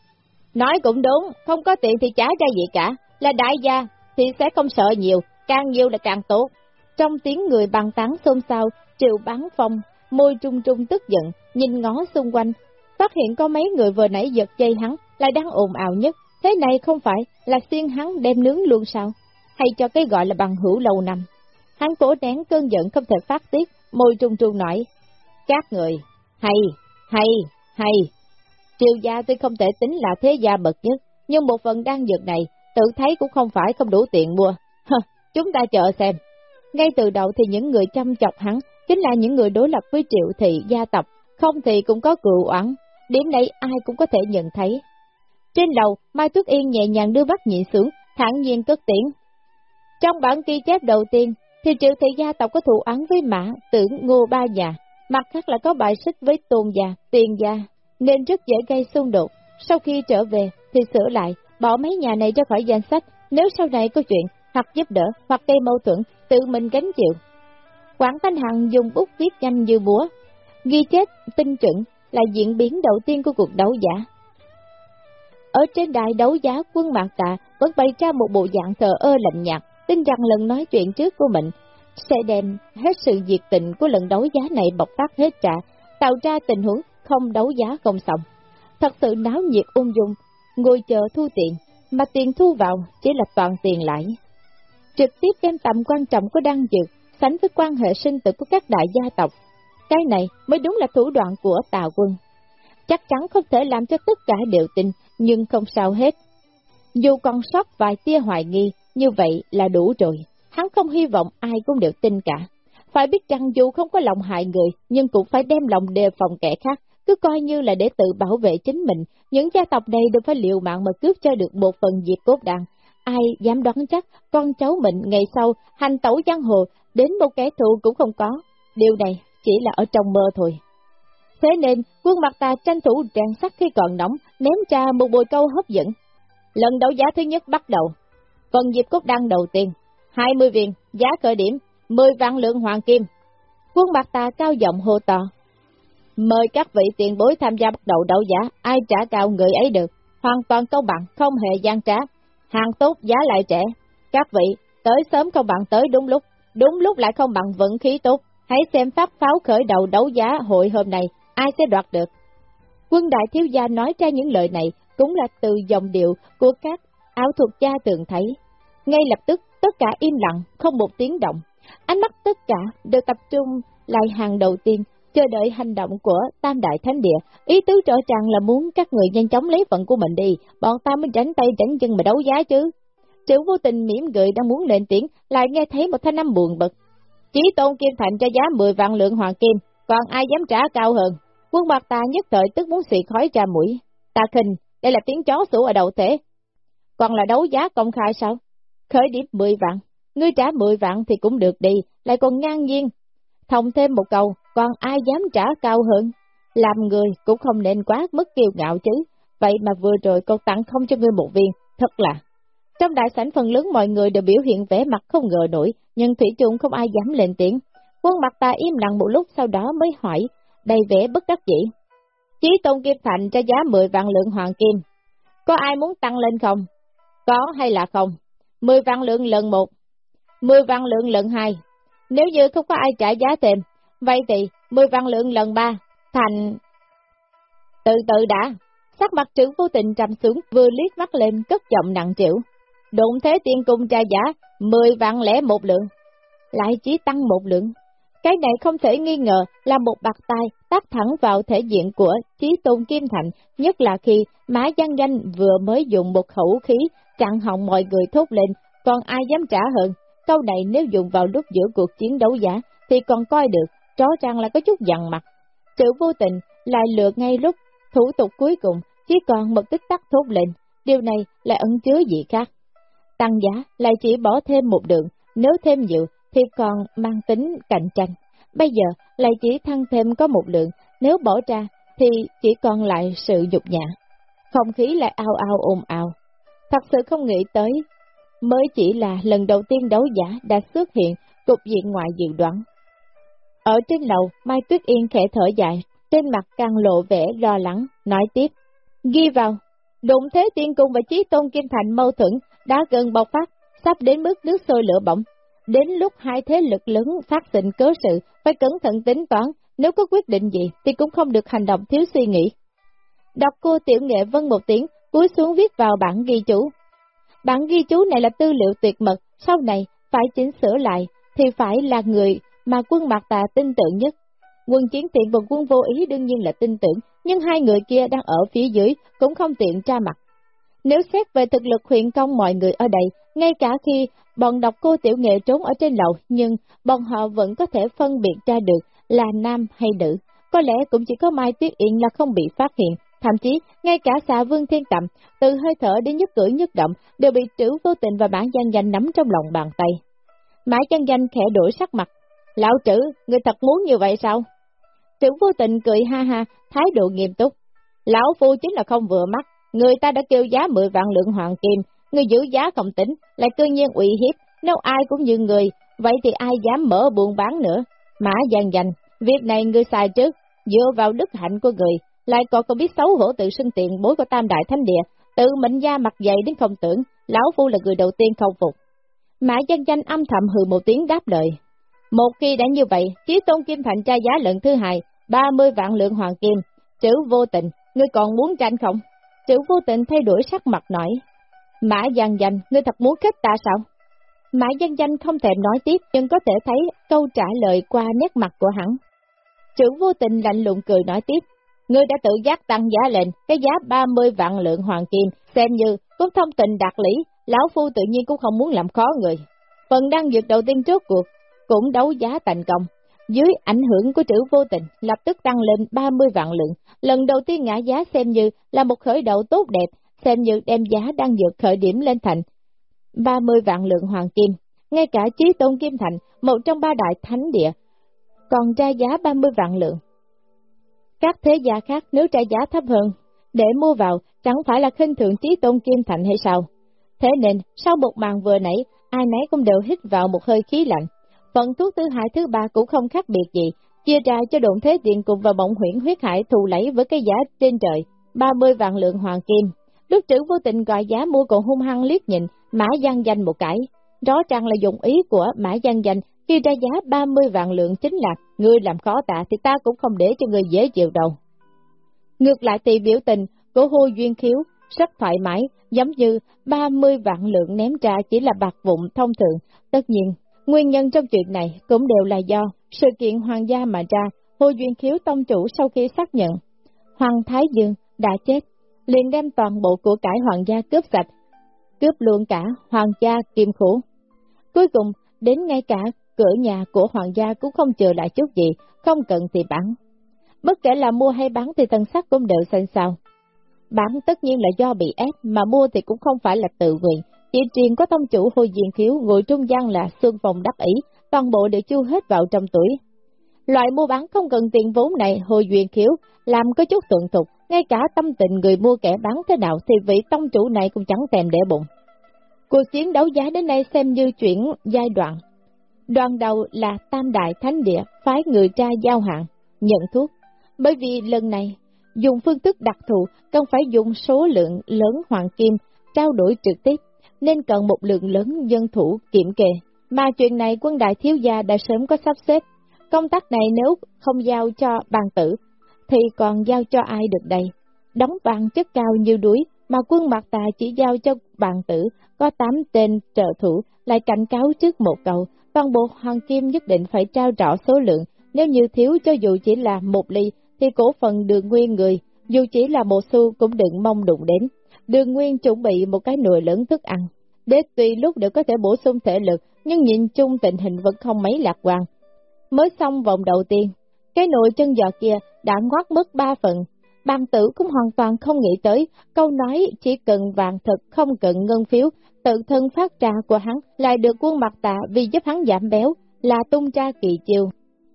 Nói cũng đúng, không có tiền thì trả ra gì cả, là đại gia, thì sẽ không sợ nhiều, càng nhiều là càng tốt. Trong tiếng người bàn tán xôn xao, triệu bán phong, môi trung trung tức giận, nhìn ngó xung quanh, phát hiện có mấy người vừa nãy giật dây hắn, lại đang ồn ào nhất, thế này không phải là xiên hắn đem nướng luôn sao? Hay cho cái gọi là bằng hữu lâu năm. Hắn cố nén cơn giận không thể phát tiết, môi trung trung nói, các người, hay, hay, hay. Triều gia tuy không thể tính là thế gia bậc nhất, nhưng một phần đang dược này, tự thấy cũng không phải không đủ tiền mua. Chúng ta chờ xem. Ngay từ đầu thì những người chăm chọc hắn, chính là những người đối lập với triệu thị gia tộc, không thì cũng có cựu oán. Điểm này ai cũng có thể nhận thấy. Trên đầu Mai Tuyết Yên nhẹ nhàng đưa bắt nhịn xuống, thẳng nhiên cất tiễn. Trong bản ghi chép đầu tiên, thì triệu thị gia tộc có thù án với mã, tưởng ngô ba già, mặt khác là có bài xích với tôn già, tiền gia, nên rất dễ gây xung đột. Sau khi trở về thì sửa lại, bỏ mấy nhà này ra khỏi danh sách, nếu sau này có chuyện, hoặc giúp đỡ, hoặc gây mâu thuẫn, tự mình gánh chịu. Quảng Thanh Hằng dùng bút viết nhanh như búa, ghi chết tinh chuẩn là diễn biến đầu tiên của cuộc đấu giá. Ở trên đài đấu giá quân Mạc Tạ vẫn bày ra một bộ dạng thờ ơ lạnh nhạt, tin rằng lần nói chuyện trước của mình sẽ đem hết sự diệt tình của lần đấu giá này bộc phát hết trả, tạo ra tình huống không đấu giá không xong. Thật sự náo nhiệt ung dung, ngồi chờ thu tiền, mà tiền thu vào chỉ là toàn tiền lãi. Trực tiếp đem tầm quan trọng của đăng dược, sánh với quan hệ sinh tử của các đại gia tộc. Cái này mới đúng là thủ đoạn của tà quân. Chắc chắn không thể làm cho tất cả đều tin, nhưng không sao hết. Dù còn sót vài tia hoài nghi, như vậy là đủ rồi, hắn không hy vọng ai cũng đều tin cả. Phải biết rằng dù không có lòng hại người, nhưng cũng phải đem lòng đề phòng kẻ khác, cứ coi như là để tự bảo vệ chính mình. Những gia tộc này đều phải liều mạng mà cướp cho được một phần diệt cốt đàn. Ai dám đoán chắc con cháu mình ngày sau hành tẩu giang hồ đến một kẻ thù cũng không có. Điều này chỉ là ở trong mơ thôi. Thế nên, quân mặt ta tranh thủ trang sắc khi còn nóng, ném ra một bồi câu hấp dẫn. Lần đấu giá thứ nhất bắt đầu, Phần dịp cốt đăng đầu tiên, 20 viên, giá khởi điểm, 10 vạn lượng hoàng kim. Quân bạc tà cao giọng hô to. Mời các vị tiền bối tham gia bắt đầu đấu giá, ai trả cao người ấy được, hoàn toàn công bằng, không hề gian trá. Hàng tốt giá lại trẻ. Các vị, tới sớm không bằng tới đúng lúc, đúng lúc lại không bằng vận khí tốt. Hãy xem pháp pháo khởi đầu đấu giá hội hôm nay, ai sẽ đoạt được. Quân đại thiếu gia nói ra những lời này cũng là từ dòng điệu của các áo thuật gia thường thấy. Ngay lập tức, tất cả im lặng, không một tiếng động. Ánh mắt tất cả đều tập trung lại hàng đầu tiên, chờ đợi hành động của Tam Đại Thánh Địa. Ý tứ rõ ràng là muốn các người nhanh chóng lấy phận của mình đi, bọn ta mới tránh tay tránh chân mà đấu giá chứ. Triệu vô tình mỉm cười đang muốn lên tiếng, lại nghe thấy một thanh âm buồn bực. Chỉ tôn kim thành cho giá 10 vạn lượng hoàng kim, còn ai dám trả cao hơn. Quân mặt ta nhất thời tức muốn xì khói ra mũi. Ta khinh, đây là tiếng chó sủa ở đầu thế. Còn là đấu giá công khai sao? Khởi điểm 10 vạn, ngươi trả 10 vạn thì cũng được đi, lại còn ngang nhiên. Thông thêm một câu, còn ai dám trả cao hơn? Làm người cũng không nên quá mất kiêu ngạo chứ, vậy mà vừa rồi con tặng không cho ngươi một viên, thật là. Trong đại sảnh phần lớn mọi người đều biểu hiện vẻ mặt không ngờ nổi, nhưng Thủy chung không ai dám lên tiếng. Quân mặt ta im lặng một lúc sau đó mới hỏi, đầy vẻ bất đắc dĩ. Chí Tôn Kim Thành cho giá 10 vạn lượng hoàng kim. Có ai muốn tăng lên không? Có hay là không? 10 vạn lượng lần một, 10 vạn lượng lần hai. Nếu như không có ai trả giá thêm, vậy thì 10 vạn lượng lần ba, thành... Từ từ đã, sắc mặt trưởng vô tình trầm xuống vừa liếc mắt lên cất giọng nặng chịu. Đụng thế tiên cung tra giả 10 vạn lẻ một lượng, lại chỉ tăng một lượng. Cái này không thể nghi ngờ là một bạc tay tác thẳng vào thể diện của Chí Tôn Kim Thành, nhất là khi Mã Giang Danh vừa mới dùng một khẩu khí chặn họng mọi người thốt lên, còn ai dám trả hơn. Câu này nếu dùng vào lúc giữa cuộc chiến đấu giả thì còn coi được, rõ ràng là có chút dằn mặt. Sự vô tình lại lượt ngay lúc thủ tục cuối cùng chỉ còn một tích tắc thốt lên, điều này là ẩn chứa gì khác. Tăng giá lại chỉ bỏ thêm một đường, nếu thêm nhiều thì còn mang tính cạnh tranh. Bây giờ lại chỉ thăng thêm có một lượng, nếu bỏ ra thì chỉ còn lại sự nhục nhã. Không khí lại ao ao ồn ào. Thật sự không nghĩ tới, mới chỉ là lần đầu tiên đấu giả đã xuất hiện cục diện ngoại dự đoán. Ở trên lầu, Mai Tuyết Yên khẽ thở dài, trên mặt càng lộ vẻ lo lắng, nói tiếp. Ghi vào, đụng thế tiên cung và chí tôn kim thành mâu thuẫn đã gần bộc phát, sắp đến mức nước sôi lửa bỏng. Đến lúc hai thế lực lớn phát sinh cớ sự, phải cẩn thận tính toán, nếu có quyết định gì thì cũng không được hành động thiếu suy nghĩ. Đọc cô tiểu nghệ vân một tiếng, cúi xuống viết vào bản ghi chú. Bản ghi chú này là tư liệu tuyệt mật, sau này phải chỉnh sửa lại, thì phải là người mà quân mặt tà tin tưởng nhất. Quân chiến tiện và quân vô ý đương nhiên là tin tưởng, nhưng hai người kia đang ở phía dưới cũng không tiện tra mặt. Nếu xét về thực lực huyện công mọi người ở đây, ngay cả khi bọn độc cô tiểu nghệ trốn ở trên lầu, nhưng bọn họ vẫn có thể phân biệt ra được là nam hay nữ. Có lẽ cũng chỉ có Mai Tuyết Yên là không bị phát hiện, thậm chí ngay cả xà vương thiên tầm, từ hơi thở đến nhất cử nhất động, đều bị trữ vô tình và bản danh danh nắm trong lòng bàn tay. Mãi chân danh khẽ đổi sắc mặt. Lão trữ, người thật muốn như vậy sao? Trữ vô tình cười ha ha, thái độ nghiêm túc. Lão phu chính là không vừa mắt, người ta đã kêu giá 10 vạn lượng hoàng kim, người giữ giá không tính, lại cư nhiên ủy hiếp, nếu ai cũng như người, vậy thì ai dám mở buôn bán nữa. Mã gian dành, việc này người xài trước, dựa vào đức hạnh của người, lại còn có biết xấu hổ tự xưng tiền bối của tam đại thánh địa, tự mệnh gia mặt dày đến không tưởng, lão phu là người đầu tiên không phục. Mã dân danh âm thầm hừ một tiếng đáp lời. Một khi đã như vậy, chí tôn kim thành tra giá lần thứ hai, 30 vạn lượng hoàng kim, chữ vô tình, ngươi còn muốn tranh không? Chữ vô tình thay đổi sắc mặt nổi, Mã Giang Danh, ngươi thật muốn kết ta sao? Mã Giang Danh không thể nói tiếp, nhưng có thể thấy câu trả lời qua nét mặt của hắn. Chữ vô tình lạnh lùng cười nói tiếp, ngươi đã tự giác tăng giá lên, cái giá 30 vạn lượng hoàng kim, xem như cũng thông tình đạt lý, lão phu tự nhiên cũng không muốn làm khó người. Phần đăng dược đầu tiên trước cuộc, cũng đấu giá thành công. Dưới ảnh hưởng của chữ vô tình, lập tức tăng lên 30 vạn lượng, lần đầu tiên ngã giá xem như là một khởi đầu tốt đẹp, xem như đem giá đang dược khởi điểm lên thành 30 vạn lượng hoàng kim. Ngay cả Chí Tôn Kim Thành, một trong ba đại thánh địa, còn ra giá 30 vạn lượng. Các thế gia khác nếu trả giá thấp hơn, để mua vào chẳng phải là khinh thường Chí Tôn Kim Thành hay sao? Thế nên, sau một màn vừa nãy, ai nấy cũng đều hít vào một hơi khí lạnh. Phần thuốc thứ hai thứ ba cũng không khác biệt gì, chia ra cho độn thế tiền cùng và bỗng huyển huyết hải thù lấy với cái giá trên trời, 30 vạn lượng hoàng kim. Đức trữ vô tình gọi giá mua còn hung hăng liếc nhìn, mã gian danh một cái. Rõ ràng là dụng ý của mã gian danh khi ra giá 30 vạn lượng chính là người làm khó tạ thì ta cũng không để cho người dễ chịu đâu. Ngược lại thì biểu tình của hô duyên khiếu rất thoải mái, giống như 30 vạn lượng ném ra chỉ là bạc vụn thông thường. Tất nhiên, nguyên nhân trong chuyện này cũng đều là do sự kiện hoàng gia mà ra, Hồ duyên khiếu tông chủ sau khi xác nhận Hoàng Thái Dương đã chết, liền đem toàn bộ của cải hoàng gia cướp sạch, cướp luôn cả hoàng gia kim khủ. Cuối cùng, đến ngay cả cửa nhà của hoàng gia cũng không chờ lại chút gì, không cần thì bán. Bất kể là mua hay bán thì thân sắc cũng đều xanh sao. Bán tất nhiên là do bị ép, mà mua thì cũng không phải là tự nguyện. Chỉ truyền có tông chủ hồi diện thiếu ngồi trung gian là xương phòng đắc ý, toàn bộ đều chu hết vào trong tuổi. Loại mua bán không cần tiền vốn này hồi duyên khiếu, làm có chút thuận thục, ngay cả tâm tình người mua kẻ bán thế nào thì vị tông chủ này cũng chẳng thèm để bụng. Cuộc chiến đấu giá đến nay xem như chuyển giai đoạn. Đoàn đầu là Tam Đại Thánh Địa, phái người tra giao hạn, nhận thuốc. Bởi vì lần này, dùng phương thức đặc thù, cần phải dùng số lượng lớn hoàng kim, trao đổi trực tiếp, nên cần một lượng lớn dân thủ kiểm kê. Mà chuyện này quân đại thiếu gia đã sớm có sắp xếp. Công tác này nếu không giao cho bàn tử, thì còn giao cho ai được đây? Đóng vàng chất cao như đuối, mà quân mặt tà chỉ giao cho bàn tử, có 8 tên trợ thủ, lại cảnh cáo trước một câu, toàn bộ hoàng kim nhất định phải trao rõ số lượng, nếu như thiếu cho dù chỉ là một ly, thì cổ phần đường nguyên người, dù chỉ là một xu cũng đừng mong đụng đến. Đường nguyên chuẩn bị một cái nồi lớn thức ăn, để tùy lúc đều có thể bổ sung thể lực, nhưng nhìn chung tình hình vẫn không mấy lạc quan. Mới xong vòng đầu tiên, cái nồi chân giò kia đã ngoát mất ba phần, bàn tử cũng hoàn toàn không nghĩ tới, câu nói chỉ cần vàng thật không cần ngân phiếu, tự thân phát ra của hắn lại được quân mặt tạ vì giúp hắn giảm béo, là tung ra kỳ chiêu.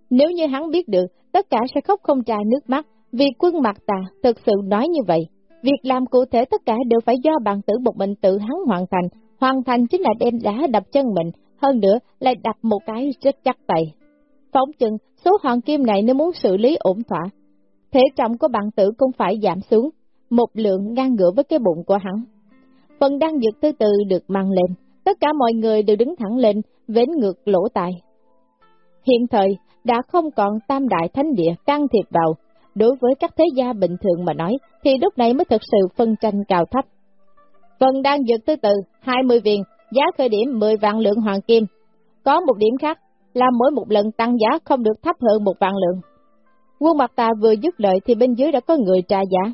Nếu như hắn biết được, tất cả sẽ khóc không trà nước mắt, vì quân mặt tà thực sự nói như vậy. Việc làm cụ thể tất cả đều phải do bạn tử một mình tự hắn hoàn thành, hoàn thành chính là đem đá đập chân mình, hơn nữa lại đập một cái rất chắc tay. Phóng chừng, số hoàng kim này nếu muốn xử lý ổn thỏa, thể trọng của bạn tử cũng phải giảm xuống, một lượng ngang ngửa với cái bụng của hắn. Phần đăng dược từ từ được mang lên, tất cả mọi người đều đứng thẳng lên, vến ngược lỗ tai. Hiện thời, đã không còn tam đại thánh địa can thiệp vào, đối với các thế gia bình thường mà nói, thì lúc này mới thực sự phân tranh cao thấp. Phần đang dược thứ từ, 20 viên, giá khởi điểm 10 vạn lượng hoàng kim. Có một điểm khác, là mỗi một lần tăng giá không được thấp hơn một vạn lượng. Quân mặt ta vừa dứt lợi thì bên dưới đã có người tra giá.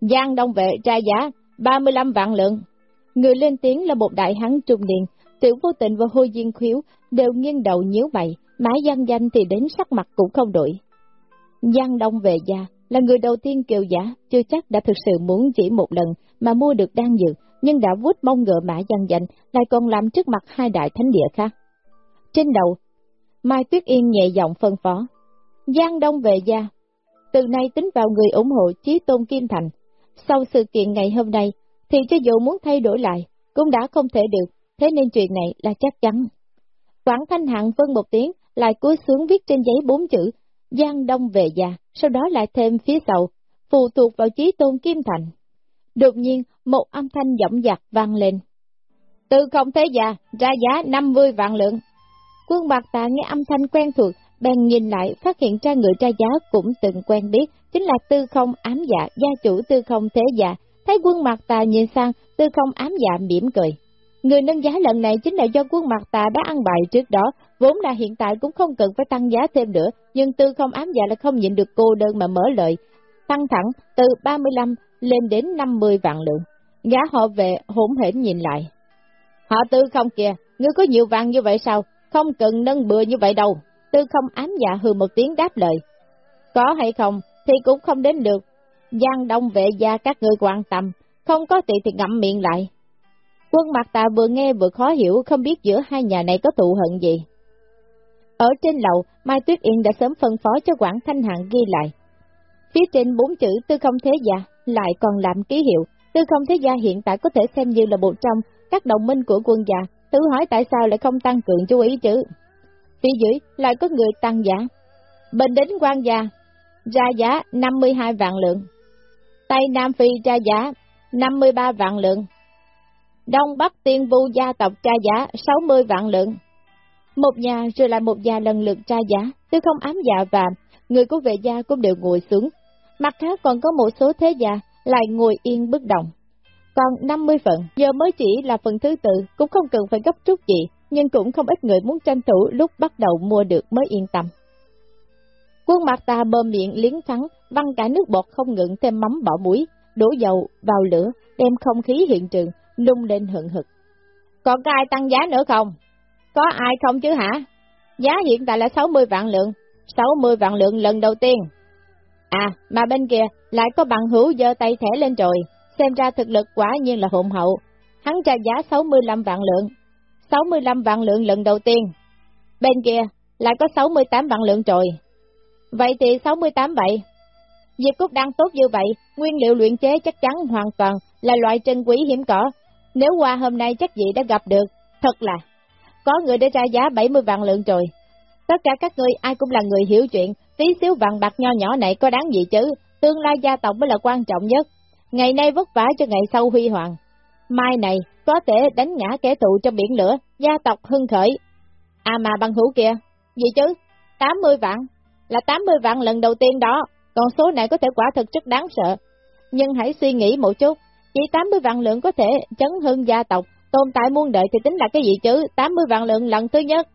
Giang Đông Vệ tra giá 35 vạn lượng. Người lên tiếng là một đại hán trung niên, tiểu vô tình và hôi diên khiếu đều nghiêng đầu nhíu mày, mã gian danh thì đến sắc mặt cũng không đổi. Giang Đông về gia là người đầu tiên kiều giả, chưa chắc đã thực sự muốn chỉ một lần mà mua được đan dược, nhưng đã vút mông ngựa mã giang danh, lại còn làm trước mặt hai đại thánh địa khác. Trên đầu, Mai Tuyết Yên nhẹ giọng phân phó. Giang Đông về gia, từ nay tính vào người ủng hộ Chí Tôn Kim Thành. Sau sự kiện ngày hôm nay, thì cho dù muốn thay đổi lại, cũng đã không thể được, thế nên chuyện này là chắc chắn. Quảng Thanh Hạng vân một tiếng, lại cúi xuống viết trên giấy bốn chữ, Giang Đông về già, sau đó lại thêm phía sau, phụ thuộc vào Chí Tôn Kim Thành. Đột nhiên, một âm thanh giọng giặc vang lên. Từ không thế già, ra giá 50 vạn lượng. Quân bạc tà nghe âm thanh quen thuộc, bèn nhìn lại, phát hiện ra người ra giá cũng từng quen biết, chính là tư không ám dạ, gia chủ tư không thế già. Thấy quân mặt tà nhìn sang, tư không ám dạ mỉm cười. Người nâng giá lần này chính là do quân mặt tà đã ăn bài trước đó, vốn là hiện tại cũng không cần phải tăng giá thêm nữa, nhưng tư không ám dạ là không nhịn được cô đơn mà mở lời, tăng thẳng từ 35 lên đến 50 vạn lượng. Gã họ về hỗn hển nhìn lại. Họ tư không kìa, ngươi có nhiều vàng như vậy sao? Không cần nâng bừa như vậy đâu. Tư không ám dạ hừ một tiếng đáp lời. Có hay không thì cũng không đến được. Giang đông vệ gia các ngươi quan tâm, không có tiền thì ngậm miệng lại. Quân mặt tà vừa nghe vừa khó hiểu không biết giữa hai nhà này có thù hận gì. Ở trên lầu, Mai Tuyết Yên đã sớm phân phó cho Quảng Thanh Hạng ghi lại. Phía trên bốn chữ tư không thế gia lại còn làm ký hiệu. Tư không thế gia hiện tại có thể xem như là một trong các đồng minh của quân gia. Thử hỏi tại sao lại không tăng cường chú ý chứ? Phía dưới lại có người tăng giá. Bình Đính quan gia, ra giá 52 vạn lượng. Tây Nam Phi ra giá 53 vạn lượng. Đông Bắc Tiên Vu gia tộc tra giá 60 vạn lượng. Một nhà rồi lại một nhà lần lượt tra giá, tôi không ám dạ và người của vệ gia cũng đều ngồi xuống. Mặt khác còn có một số thế gia lại ngồi yên bất động. Còn 50 phần, giờ mới chỉ là phần thứ tự, cũng không cần phải gấp chút gì, nhưng cũng không ít người muốn tranh thủ lúc bắt đầu mua được mới yên tâm. Quân mặt ta bơm miệng liến thắng, văng cả nước bọt không ngừng thêm mắm bỏ muối, đổ dầu vào lửa, đem không khí hiện trường, nung lên hận hực. Còn có ai tăng giá nữa không? Có ai không chứ hả? Giá hiện tại là 60 vạn lượng, 60 vạn lượng lần đầu tiên. À, mà bên kia lại có bằng hữu giơ tay thẻ lên rồi, xem ra thực lực quả nhiên là hùng hậu. Hắn trả giá 65 vạn lượng, 65 vạn lượng lần đầu tiên. Bên kia lại có 68 vạn lượng rồi. Vậy thì 68 vậy. Diệp Cúc đang tốt như vậy, nguyên liệu luyện chế chắc chắn hoàn toàn là loại trân quý hiếm cỏ, Nếu qua hôm nay chắc gì đã gặp được, thật là, có người đã ra giá 70 vạn lượng rồi. Tất cả các ngươi ai cũng là người hiểu chuyện, tí xíu vàng bạc nho nhỏ này có đáng gì chứ, tương lai gia tộc mới là quan trọng nhất. Ngày nay vất vả cho ngày sau huy hoàng. Mai này có thể đánh ngã kẻ thù trong biển lửa, gia tộc hưng khởi. À mà bằng hữu kia, gì chứ, 80 vạn, là 80 vạn lần đầu tiên đó, còn số này có thể quả thực rất đáng sợ. Nhưng hãy suy nghĩ một chút, chỉ 80 vạn lượng có thể chấn hưng gia tộc, tồn tại muôn đời thì tính là cái gì chứ, 80 vạn lượng lần thứ nhất,